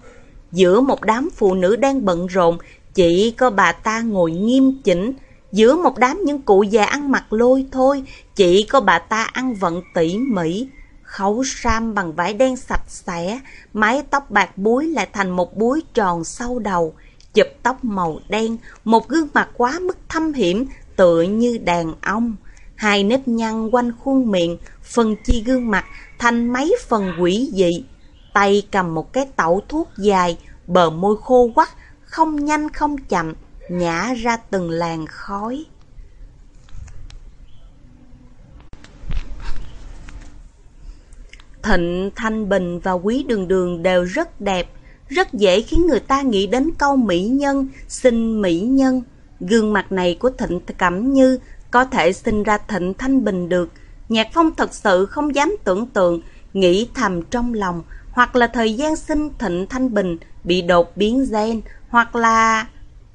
Giữa một đám phụ nữ đang bận rộn, chỉ có bà ta ngồi nghiêm chỉnh. Giữa một đám những cụ già ăn mặc lôi thôi, chỉ có bà ta ăn vận tỉ mỉ. Khẩu sam bằng vải đen sạch sẽ, mái tóc bạc búi lại thành một búi tròn sau đầu, chụp tóc màu đen, một gương mặt quá mức thâm hiểm, tựa như đàn ông. Hai nếp nhăn quanh khuôn miệng, phần chi gương mặt thành mấy phần quỷ dị. Tay cầm một cái tẩu thuốc dài, bờ môi khô quắt, không nhanh không chậm, nhả ra từng làn khói. Thịnh, Thanh Bình và Quý Đường Đường đều rất đẹp, rất dễ khiến người ta nghĩ đến câu mỹ nhân, sinh mỹ nhân. Gương mặt này của Thịnh Cẩm Như có thể sinh ra Thịnh Thanh Bình được. Nhạc Phong thật sự không dám tưởng tượng, nghĩ thầm trong lòng, hoặc là thời gian sinh Thịnh Thanh Bình bị đột biến gen, hoặc là...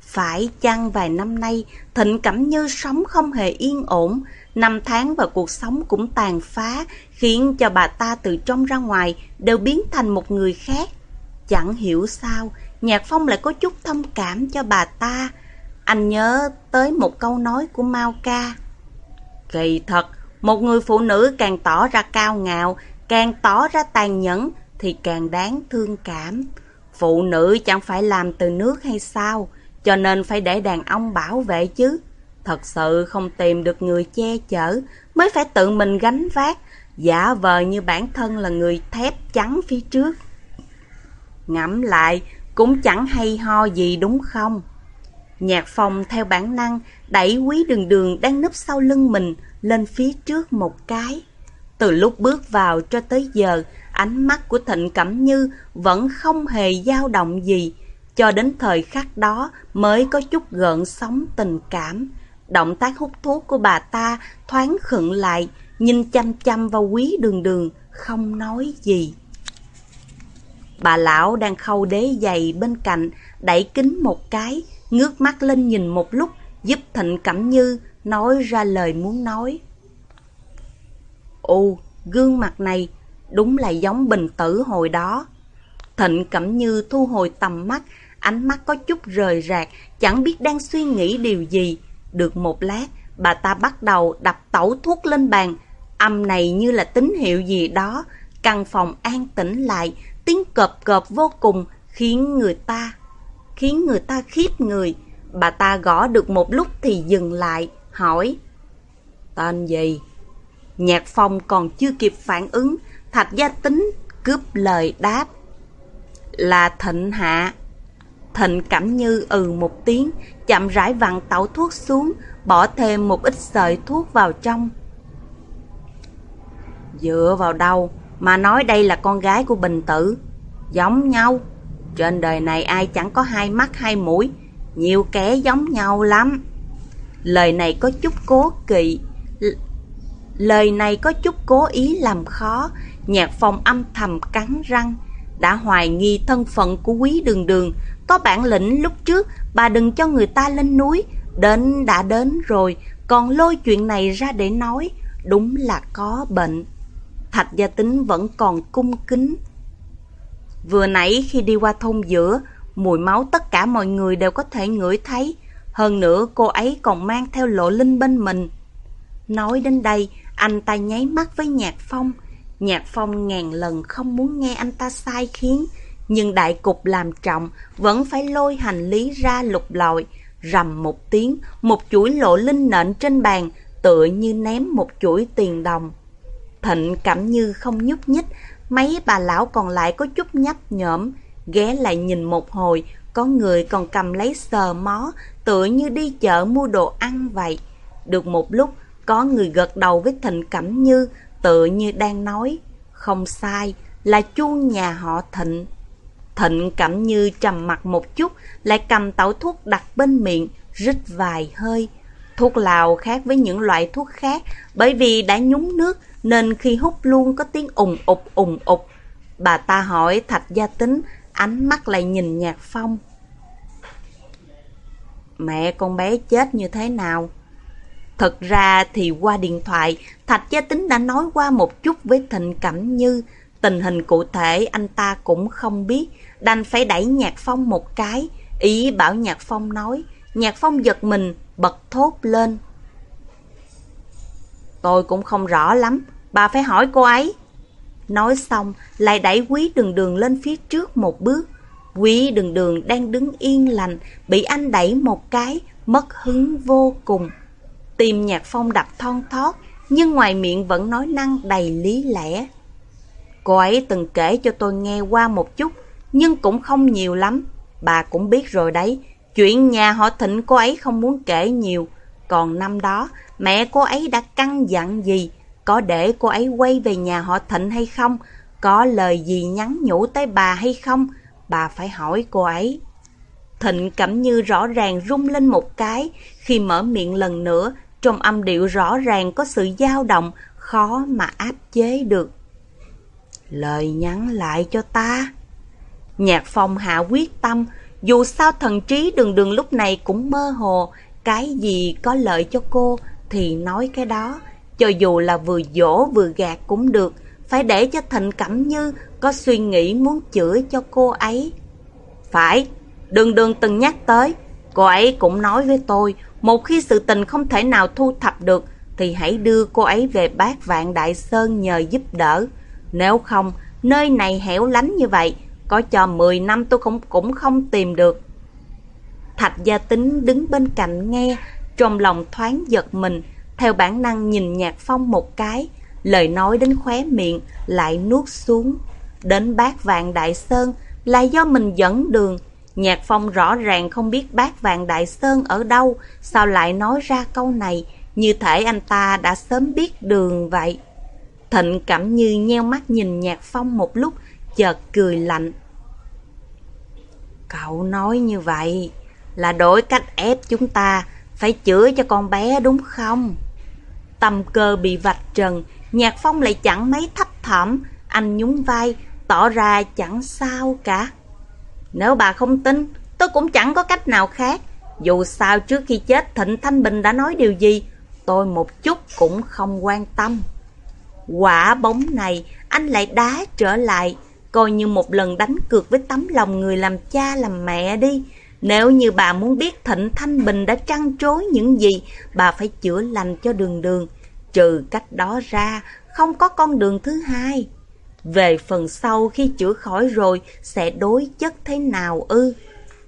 Phải chăng vài năm nay, Thịnh Cẩm Như sống không hề yên ổn, năm tháng và cuộc sống cũng tàn phá, khiến cho bà ta từ trong ra ngoài đều biến thành một người khác. Chẳng hiểu sao, Nhạc Phong lại có chút thông cảm cho bà ta. Anh nhớ tới một câu nói của Mao Ca. Kỳ thật, một người phụ nữ càng tỏ ra cao ngạo, càng tỏ ra tàn nhẫn thì càng đáng thương cảm. Phụ nữ chẳng phải làm từ nước hay sao, cho nên phải để đàn ông bảo vệ chứ. Thật sự không tìm được người che chở, mới phải tự mình gánh vác, giả vờ như bản thân là người thép trắng phía trước. Ngẫm lại, cũng chẳng hay ho gì đúng không? Nhạc phong theo bản năng đẩy quý đường đường đang núp sau lưng mình lên phía trước một cái. Từ lúc bước vào cho tới giờ, ánh mắt của Thịnh Cẩm Như vẫn không hề dao động gì, cho đến thời khắc đó mới có chút gợn sóng tình cảm. Động tác hút thuốc của bà ta thoáng khựng lại, nhìn chăm chăm vào quý đường đường, không nói gì. Bà lão đang khâu đế giày bên cạnh, đẩy kính một cái, ngước mắt lên nhìn một lúc, giúp Thịnh Cẩm Như nói ra lời muốn nói. Ồ, gương mặt này đúng là giống bình tử hồi đó. Thịnh Cẩm Như thu hồi tầm mắt, ánh mắt có chút rời rạc, chẳng biết đang suy nghĩ điều gì. Được một lát, bà ta bắt đầu đập tẩu thuốc lên bàn. Âm này như là tín hiệu gì đó. Căn phòng an tĩnh lại, tiếng cọp cọp vô cùng khiến người ta khiến người ta khiếp người. Bà ta gõ được một lúc thì dừng lại, hỏi Tên gì? Nhạc phong còn chưa kịp phản ứng, thạch gia tính cướp lời đáp Là thịnh hạ. Thịnh cảm như ừ một tiếng, chậm rãi vặn tẩu thuốc xuống, bỏ thêm một ít sợi thuốc vào trong. Dựa vào đâu mà nói đây là con gái của Bình Tử? Giống nhau. Trên đời này ai chẳng có hai mắt hai mũi, nhiều kẻ giống nhau lắm. Lời này có chút cố kỵ. Lời này có chút cố ý làm khó, nhạc phong âm thầm cắn răng. Đã hoài nghi thân phận của quý đường đường, có bản lĩnh lúc trước, bà đừng cho người ta lên núi. Đến đã đến rồi, còn lôi chuyện này ra để nói, đúng là có bệnh. Thạch gia tính vẫn còn cung kính. Vừa nãy khi đi qua thôn giữa, mùi máu tất cả mọi người đều có thể ngửi thấy. Hơn nữa cô ấy còn mang theo lộ linh bên mình. Nói đến đây, anh ta nháy mắt với Nhạc Phong. Nhạc Phong ngàn lần không muốn nghe anh ta sai khiến, nhưng đại cục làm trọng vẫn phải lôi hành lý ra lục lọi. Rầm một tiếng, một chuỗi lộ linh nện trên bàn, tựa như ném một chuỗi tiền đồng. Thịnh cảm như không nhúc nhích, mấy bà lão còn lại có chút nhấp nhõm, ghé lại nhìn một hồi, có người còn cầm lấy sờ mó, tựa như đi chợ mua đồ ăn vậy. Được một lúc, có người gật đầu với Thịnh Cẩm Như, tựa như đang nói, không sai, là chuông nhà họ Thịnh. Thịnh cảm Như trầm mặt một chút, lại cầm tẩu thuốc đặt bên miệng, rít vài hơi. Thuốc lào khác với những loại thuốc khác, bởi vì đã nhúng nước nên khi hút luôn có tiếng ùng ục ùng ục. Bà ta hỏi Thạch Gia Tính, ánh mắt lại nhìn Nhạc Phong. Mẹ con bé chết như thế nào? Thật ra thì qua điện thoại, Thạch Gia Tính đã nói qua một chút với Thịnh Cẩm Như. Tình hình cụ thể anh ta cũng không biết, đành phải đẩy Nhạc Phong một cái. Ý bảo Nhạc Phong nói, Nhạc Phong giật mình, bật thốt lên. Tôi cũng không rõ lắm, bà phải hỏi cô ấy. Nói xong, lại đẩy quý đường đường lên phía trước một bước. Quý đường đường đang đứng yên lành, bị anh đẩy một cái, mất hứng vô cùng. Tìm nhạc phong đập thon thót, nhưng ngoài miệng vẫn nói năng đầy lý lẽ. Cô ấy từng kể cho tôi nghe qua một chút, nhưng cũng không nhiều lắm. Bà cũng biết rồi đấy, chuyện nhà họ thịnh cô ấy không muốn kể nhiều. Còn năm đó, mẹ cô ấy đã căn dặn gì, có để cô ấy quay về nhà họ thịnh hay không, có lời gì nhắn nhủ tới bà hay không, bà phải hỏi cô ấy. Thịnh cảm như rõ ràng rung lên một cái, khi mở miệng lần nữa, trong âm điệu rõ ràng có sự dao động, khó mà áp chế được. Lời nhắn lại cho ta. Nhạc phong hạ quyết tâm, dù sao thần trí đường đường lúc này cũng mơ hồ, cái gì có lợi cho cô, thì nói cái đó, cho dù là vừa dỗ vừa gạt cũng được, phải để cho Thịnh Cẩm Như có suy nghĩ muốn chữa cho cô ấy. Phải, đường đường từng nhắc tới, cô ấy cũng nói với tôi, một khi sự tình không thể nào thu thập được, thì hãy đưa cô ấy về bác vạn Đại Sơn nhờ giúp đỡ. Nếu không, nơi này hẻo lánh như vậy, có cho 10 năm tôi cũng, cũng không tìm được. Thạch gia tính đứng bên cạnh nghe, trong lòng thoáng giật mình, theo bản năng nhìn Nhạc Phong một cái, lời nói đến khóe miệng lại nuốt xuống. Đến bác vạn Đại Sơn là do mình dẫn đường, Nhạc Phong rõ ràng không biết Bác Vàng Đại Sơn ở đâu, sao lại nói ra câu này, như thể anh ta đã sớm biết đường vậy. Thịnh cảm như nheo mắt nhìn Nhạc Phong một lúc, chợt cười lạnh. Cậu nói như vậy là đổi cách ép chúng ta phải chữa cho con bé đúng không? Tâm cơ bị vạch trần, Nhạc Phong lại chẳng mấy thấp thỏm, anh nhún vai, tỏ ra chẳng sao cả. Nếu bà không tin, tôi cũng chẳng có cách nào khác. Dù sao trước khi chết Thịnh Thanh Bình đã nói điều gì, tôi một chút cũng không quan tâm. Quả bóng này anh lại đá trở lại, coi như một lần đánh cược với tấm lòng người làm cha làm mẹ đi. Nếu như bà muốn biết Thịnh Thanh Bình đã trăn trối những gì, bà phải chữa lành cho đường đường. Trừ cách đó ra, không có con đường thứ hai. Về phần sau khi chữa khỏi rồi sẽ đối chất thế nào ư?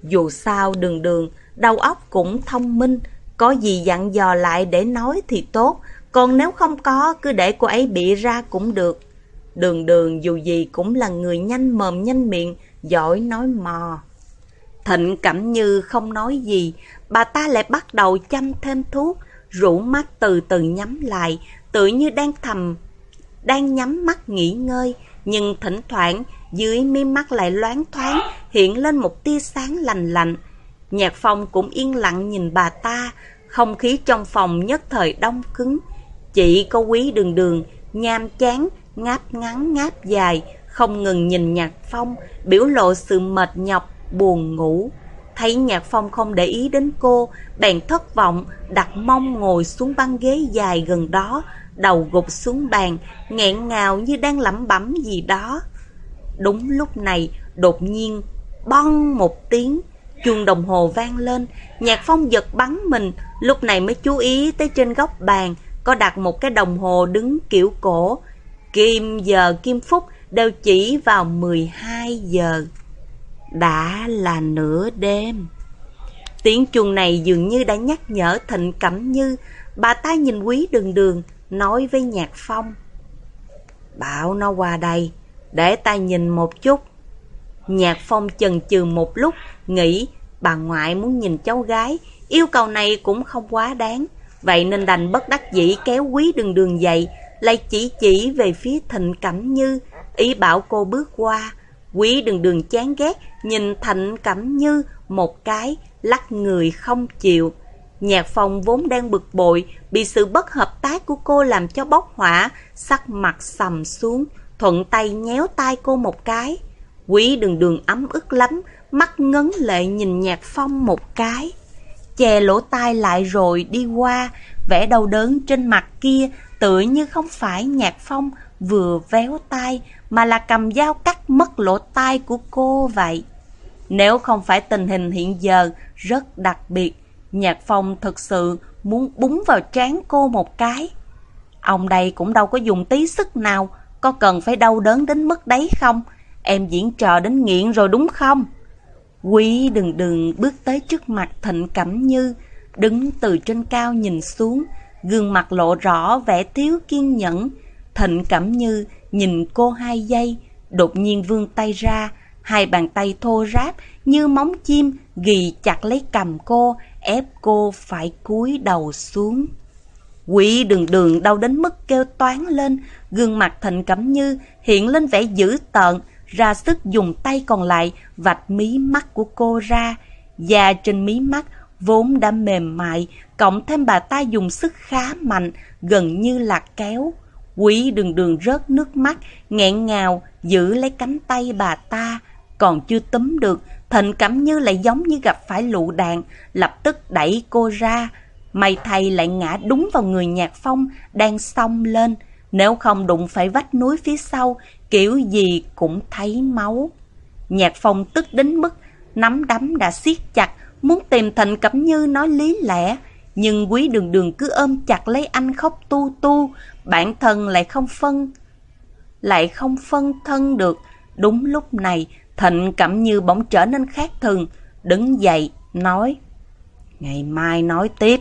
Dù sao đường đường, đầu óc cũng thông minh, có gì dặn dò lại để nói thì tốt, còn nếu không có cứ để cô ấy bị ra cũng được. Đường đường dù gì cũng là người nhanh mồm nhanh miệng, giỏi nói mò. Thịnh Cẩm Như không nói gì, bà ta lại bắt đầu chăm thêm thuốc, rủ mắt từ từ nhắm lại, tự như đang thầm, đang nhắm mắt nghỉ ngơi, nhưng thỉnh thoảng dưới mi mắt lại loáng thoáng hiện lên một tia sáng lành lạnh. Nhạc phong cũng yên lặng nhìn bà ta, không khí trong phòng nhất thời đông cứng. Chỉ có quý đường đường, nham chán, ngáp ngắn ngáp dài, không ngừng nhìn nhạc phong, biểu lộ sự mệt nhọc, buồn ngủ. Thấy nhạc phong không để ý đến cô, bèn thất vọng, đặt mông ngồi xuống băng ghế dài gần đó, đầu gục xuống bàn, nghẹn ngào như đang lẩm bẩm gì đó. Đúng lúc này, đột nhiên, bong một tiếng, chuông đồng hồ vang lên, nhạc phong giật bắn mình, lúc này mới chú ý tới trên góc bàn, có đặt một cái đồng hồ đứng kiểu cổ. Kim giờ kim phút đều chỉ vào 12 giờ. Đã là nửa đêm. Tiếng chuông này dường như đã nhắc nhở Thịnh Cẩm Như, bà ta nhìn quý đường đường, nói với Nhạc Phong. Bảo nó qua đây, để ta nhìn một chút. Nhạc Phong chần chừ một lúc, nghĩ bà ngoại muốn nhìn cháu gái, yêu cầu này cũng không quá đáng. Vậy nên đành bất đắc dĩ kéo quý đường đường dậy, lại chỉ chỉ về phía Thịnh Cẩm Như, ý bảo cô bước qua. Quý đường đường chán ghét, nhìn Thịnh Cẩm Như một cái, lắc người không chịu. Nhạc phong vốn đang bực bội, bị sự bất hợp tác của cô làm cho bốc hỏa, sắc mặt sầm xuống, thuận tay nhéo tay cô một cái. Quý đường đường ấm ức lắm, mắt ngấn lệ nhìn nhạc phong một cái. Chè lỗ tai lại rồi đi qua, vẻ đau đớn trên mặt kia tựa như không phải nhạc phong vừa véo tay mà là cầm dao cắt mất lỗ tai của cô vậy. Nếu không phải tình hình hiện giờ rất đặc biệt, Nhạc Phong thực sự muốn búng vào trán cô một cái. Ông đây cũng đâu có dùng tí sức nào, có cần phải đau đớn đến mức đấy không? Em diễn trò đến nghiện rồi đúng không? Quý đừng đừng bước tới trước mặt Thịnh Cẩm Như, đứng từ trên cao nhìn xuống, gương mặt lộ rõ vẻ thiếu kiên nhẫn. Thịnh Cẩm Như nhìn cô hai giây, đột nhiên vươn tay ra, hai bàn tay thô ráp như móng chim ghì chặt lấy cầm cô, ép cô phải cúi đầu xuống. Quỷ đường đường đau đến mức kêu toán lên, gương mặt Thịnh Cẩm Như hiện lên vẻ dữ tợn, ra sức dùng tay còn lại vạch mí mắt của cô ra. Da trên mí mắt vốn đã mềm mại, cộng thêm bà ta dùng sức khá mạnh, gần như là kéo. Quý đường đường rớt nước mắt, nghẹn ngào, giữ lấy cánh tay bà ta. Còn chưa túm được, Thịnh Cẩm Như lại giống như gặp phải lụ đạn, lập tức đẩy cô ra. May thay lại ngã đúng vào người Nhạc Phong đang xông lên, nếu không đụng phải vách núi phía sau, kiểu gì cũng thấy máu. Nhạc Phong tức đến mức nắm đấm đã siết chặt, muốn tìm Thịnh Cẩm Như nói lý lẽ, nhưng quý đường đường cứ ôm chặt lấy anh khóc tu tu, bản thân lại không phân, lại không phân thân được. Đúng lúc này, Thịnh Cẩm Như bỗng trở nên khác thường, đứng dậy, nói, ngày mai nói tiếp.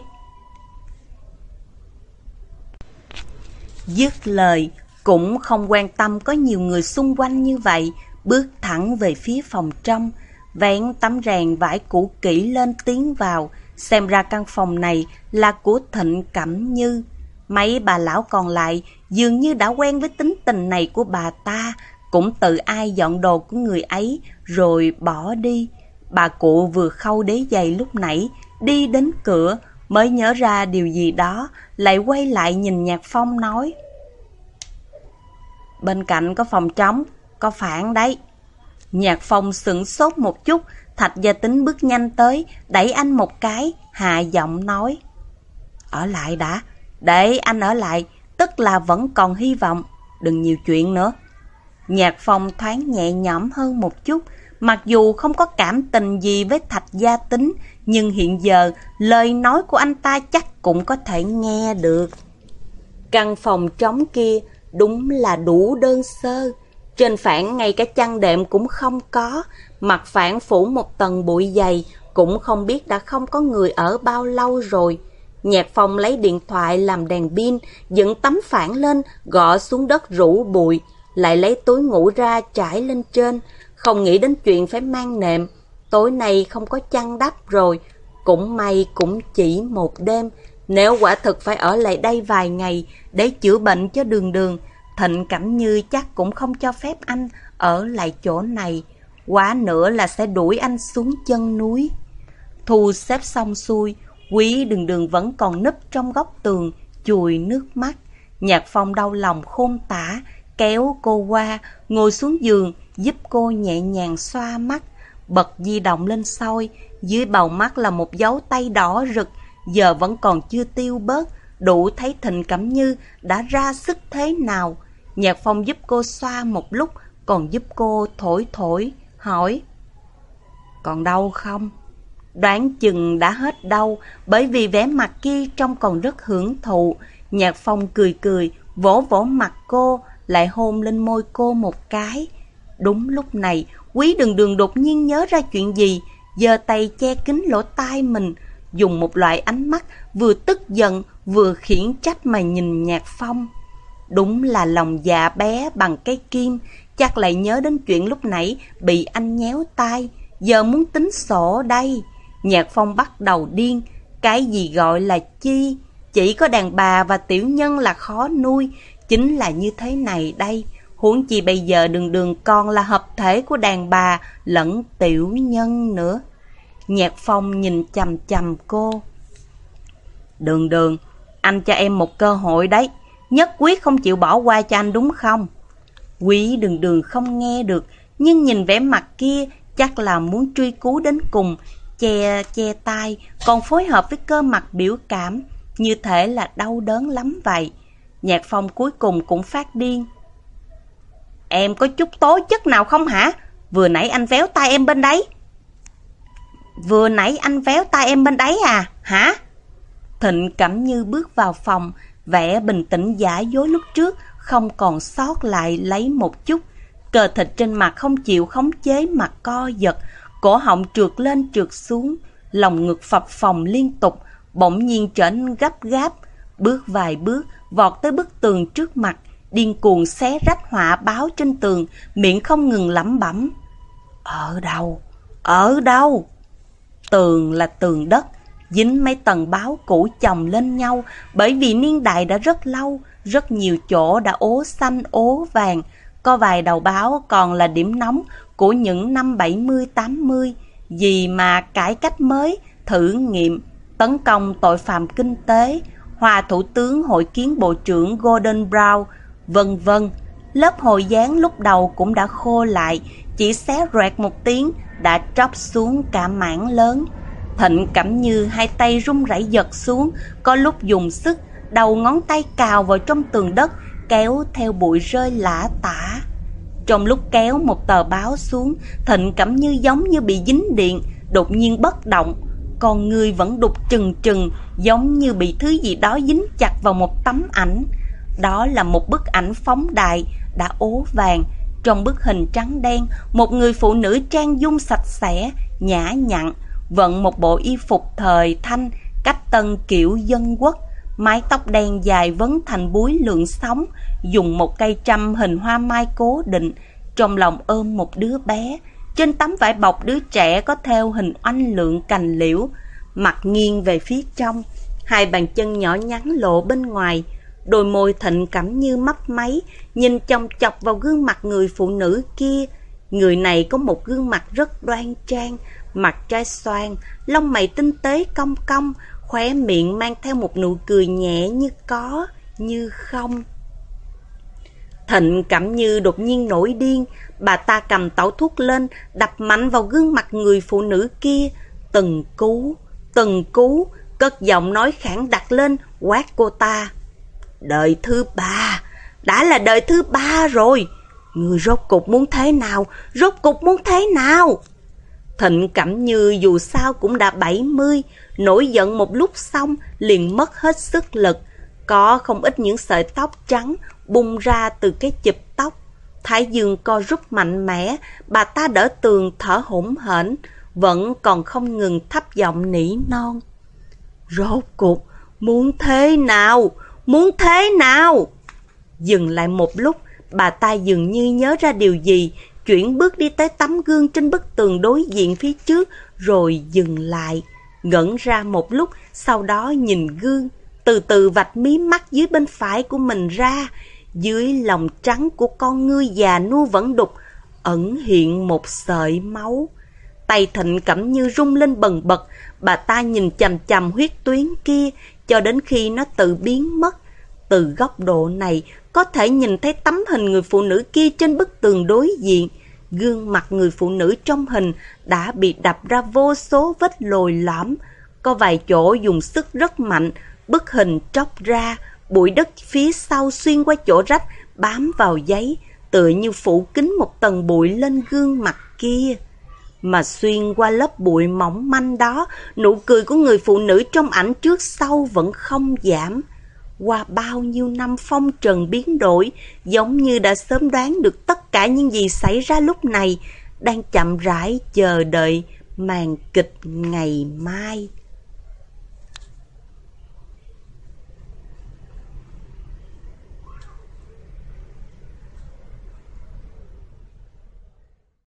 Dứt lời, cũng không quan tâm có nhiều người xung quanh như vậy, bước thẳng về phía phòng trong, vén tấm rèn vải cũ kỹ lên tiến vào, xem ra căn phòng này là của Thịnh Cẩm Như. Mấy bà lão còn lại dường như đã quen với tính tình này của bà ta, cũng tự ai dọn đồ của người ấy rồi bỏ đi. Bà cụ vừa khâu đế giày lúc nãy, đi đến cửa, mới nhớ ra điều gì đó, lại quay lại nhìn Nhạc Phong nói. Bên cạnh có phòng trống, có phản đấy. Nhạc Phong sững sốt một chút, Thạch Gia Tính bước nhanh tới, đẩy anh một cái, hạ giọng nói. Ở lại đã, để anh ở lại, tức là vẫn còn hy vọng, đừng nhiều chuyện nữa. Nhạc Phong thoáng nhẹ nhõm hơn một chút, mặc dù không có cảm tình gì với Thạch Gia Tính, nhưng hiện giờ lời nói của anh ta chắc cũng có thể nghe được. Căn phòng trống kia đúng là đủ đơn sơ. Trên phản ngay cả chăn đệm cũng không có, mặt phản phủ một tầng bụi dày, cũng không biết đã không có người ở bao lâu rồi. Nhạc phòng lấy điện thoại làm đèn pin, dựng tấm phản lên, gõ xuống đất rủ bụi, lại lấy túi ngủ ra trải lên trên, không nghĩ đến chuyện phải mang nệm. Tối nay không có chăn đắp rồi, cũng may cũng chỉ một đêm. Nếu quả thực phải ở lại đây vài ngày để chữa bệnh cho đường đường, Thịnh Cẩm Như chắc cũng không cho phép anh ở lại chỗ này. Quá nữa là sẽ đuổi anh xuống chân núi. Thu xếp xong xuôi, quý đường đường vẫn còn nấp trong góc tường, chùi nước mắt. Nhạc phong đau lòng khôn tả, kéo cô qua, ngồi xuống giường, giúp cô nhẹ nhàng xoa mắt. Bật di động lên soi, dưới bầu mắt là một dấu tay đỏ rực, giờ vẫn còn chưa tiêu bớt, đủ thấy Thịnh Cẩm Như đã ra sức thế nào. Nhạc Phong giúp cô xoa một lúc, còn giúp cô thổi thổi, hỏi. Còn đau không? Đoán chừng đã hết đau, bởi vì vẻ mặt kia trông còn rất hưởng thụ. Nhạc Phong cười cười, vỗ vỗ mặt cô, lại hôn lên môi cô một cái. Đúng lúc này, quý đường đường đột nhiên nhớ ra chuyện gì, giơ tay che kính lỗ tai mình, dùng một loại ánh mắt vừa tức giận vừa khiển trách mà nhìn Nhạc Phong. Đúng là lòng dạ bé bằng cái kim, chắc lại nhớ đến chuyện lúc nãy bị anh nhéo tay, giờ muốn tính sổ đây. Nhạc Phong bắt đầu điên, cái gì gọi là chi? Chỉ có đàn bà và tiểu nhân là khó nuôi, chính là như thế này đây. Huống chi bây giờ đường đường con là hợp thể của đàn bà lẫn tiểu nhân nữa. Nhạc Phong nhìn chầm chầm cô. Đường đường, anh cho em một cơ hội đấy. Nhất quyết không chịu bỏ qua cho anh đúng không? Quý đường đường không nghe được, nhưng nhìn vẻ mặt kia chắc là muốn truy cứu đến cùng, che che tay, còn phối hợp với cơ mặt biểu cảm, như thể là đau đớn lắm vậy. Nhạc phong cuối cùng cũng phát điên. Em có chút tố chất nào không hả? Vừa nãy anh véo tay em bên đấy. Vừa nãy anh véo tay em bên đấy à, hả? Thịnh Cẩm Như bước vào phòng, vẻ bình tĩnh giả dối lúc trước không còn sót lại lấy một chút. Cờ thịt trên mặt không chịu khống chế mặt co giật, cổ họng trượt lên trượt xuống, lòng ngực phập phồng liên tục, bỗng nhiên trở nên gấp gáp, bước vài bước, vọt tới bức tường trước mặt, điên cuồng xé rách họa báo trên tường, miệng không ngừng lẩm bẩm. Ở đâu? Ở đâu? Tường là tường đất, dính mấy tầng báo cũ chồng lên nhau bởi vì niên đại đã rất lâu, rất nhiều chỗ đã ố xanh ố vàng, có vài đầu báo còn là điểm nóng của những năm 70-80, gì mà cải cách mới, thử nghiệm, tấn công tội phạm kinh tế, hòa thủ tướng hội kiến bộ trưởng Gordon Brown, vân vân. Lớp hồi dáng lúc đầu cũng đã khô lại, chỉ xé rẹt một tiếng đã tróc xuống cả mảng lớn. Thịnh cảm như hai tay run rẩy giật xuống, có lúc dùng sức, đầu ngón tay cào vào trong tường đất, kéo theo bụi rơi lả tả. Trong lúc kéo một tờ báo xuống, Thịnh cảm như giống như bị dính điện, đột nhiên bất động con người vẫn đục chừng chừng giống như bị thứ gì đó dính chặt vào một tấm ảnh. Đó là một bức ảnh phóng đại, đã ố vàng. Trong bức hình trắng đen, một người phụ nữ trang dung sạch sẽ, nhã nhặn, vận một bộ y phục thời thanh, cách tân kiểu dân quốc, mái tóc đen dài vấn thành búi lượn sóng, dùng một cây trăm hình hoa mai cố định, trong lòng ôm một đứa bé. Trên tấm vải bọc đứa trẻ có theo hình oanh lượng cành liễu, mặt nghiêng về phía trong, hai bàn chân nhỏ nhắn lộ bên ngoài, đôi môi thịnh cảm như mấp máy, nhìn chòng chọc vào gương mặt người phụ nữ kia. Người này có một gương mặt rất đoan trang, mặt trái xoan, lông mày tinh tế cong cong, khóe miệng mang theo một nụ cười nhẹ như có, như không. Thịnh cảm như đột nhiên nổi điên, bà ta cầm tẩu thuốc lên, đập mạnh vào gương mặt người phụ nữ kia, từng cú, từng cú, cất giọng nói khản đặt lên, quát cô ta. Đời thứ ba, đã là đời thứ ba rồi, người rốt cục muốn thế nào, rốt cục muốn thế nào? Thịnh Cẩm Như dù sao cũng đã 70, nổi giận một lúc xong liền mất hết sức lực. Có không ít những sợi tóc trắng bung ra từ cái chụp tóc. Thái dương co rút mạnh mẽ, bà ta đỡ tường thở hổn hển, vẫn còn không ngừng thấp giọng nỉ non. Rốt cuộc, muốn thế nào? Muốn thế nào? Dừng lại một lúc, bà ta dường như nhớ ra điều gì, chuyển bước đi tới tấm gương trên bức tường đối diện phía trước, rồi dừng lại, ngẩn ra một lúc, sau đó nhìn gương, từ từ vạch mí mắt dưới bên phải của mình ra, dưới lòng trắng của con ngươi già nua vẫn đục, ẩn hiện một sợi máu. Tay thịnh cẩm như rung lên bần bật, bà ta nhìn chằm chằm huyết tuyến kia, cho đến khi nó tự biến mất. Từ góc độ này, có thể nhìn thấy tấm hình người phụ nữ kia trên bức tường đối diện. Gương mặt người phụ nữ trong hình đã bị đập ra vô số vết lồi lõm. Có vài chỗ dùng sức rất mạnh, bức hình tróc ra, bụi đất phía sau xuyên qua chỗ rách, bám vào giấy, tựa như phủ kín một tầng bụi lên gương mặt kia. Mà xuyên qua lớp bụi mỏng manh đó, nụ cười của người phụ nữ trong ảnh trước sau vẫn không giảm. Qua bao nhiêu năm phong trần biến đổi, giống như đã sớm đoán được tất cả những gì xảy ra lúc này, đang chậm rãi chờ đợi màn kịch ngày mai.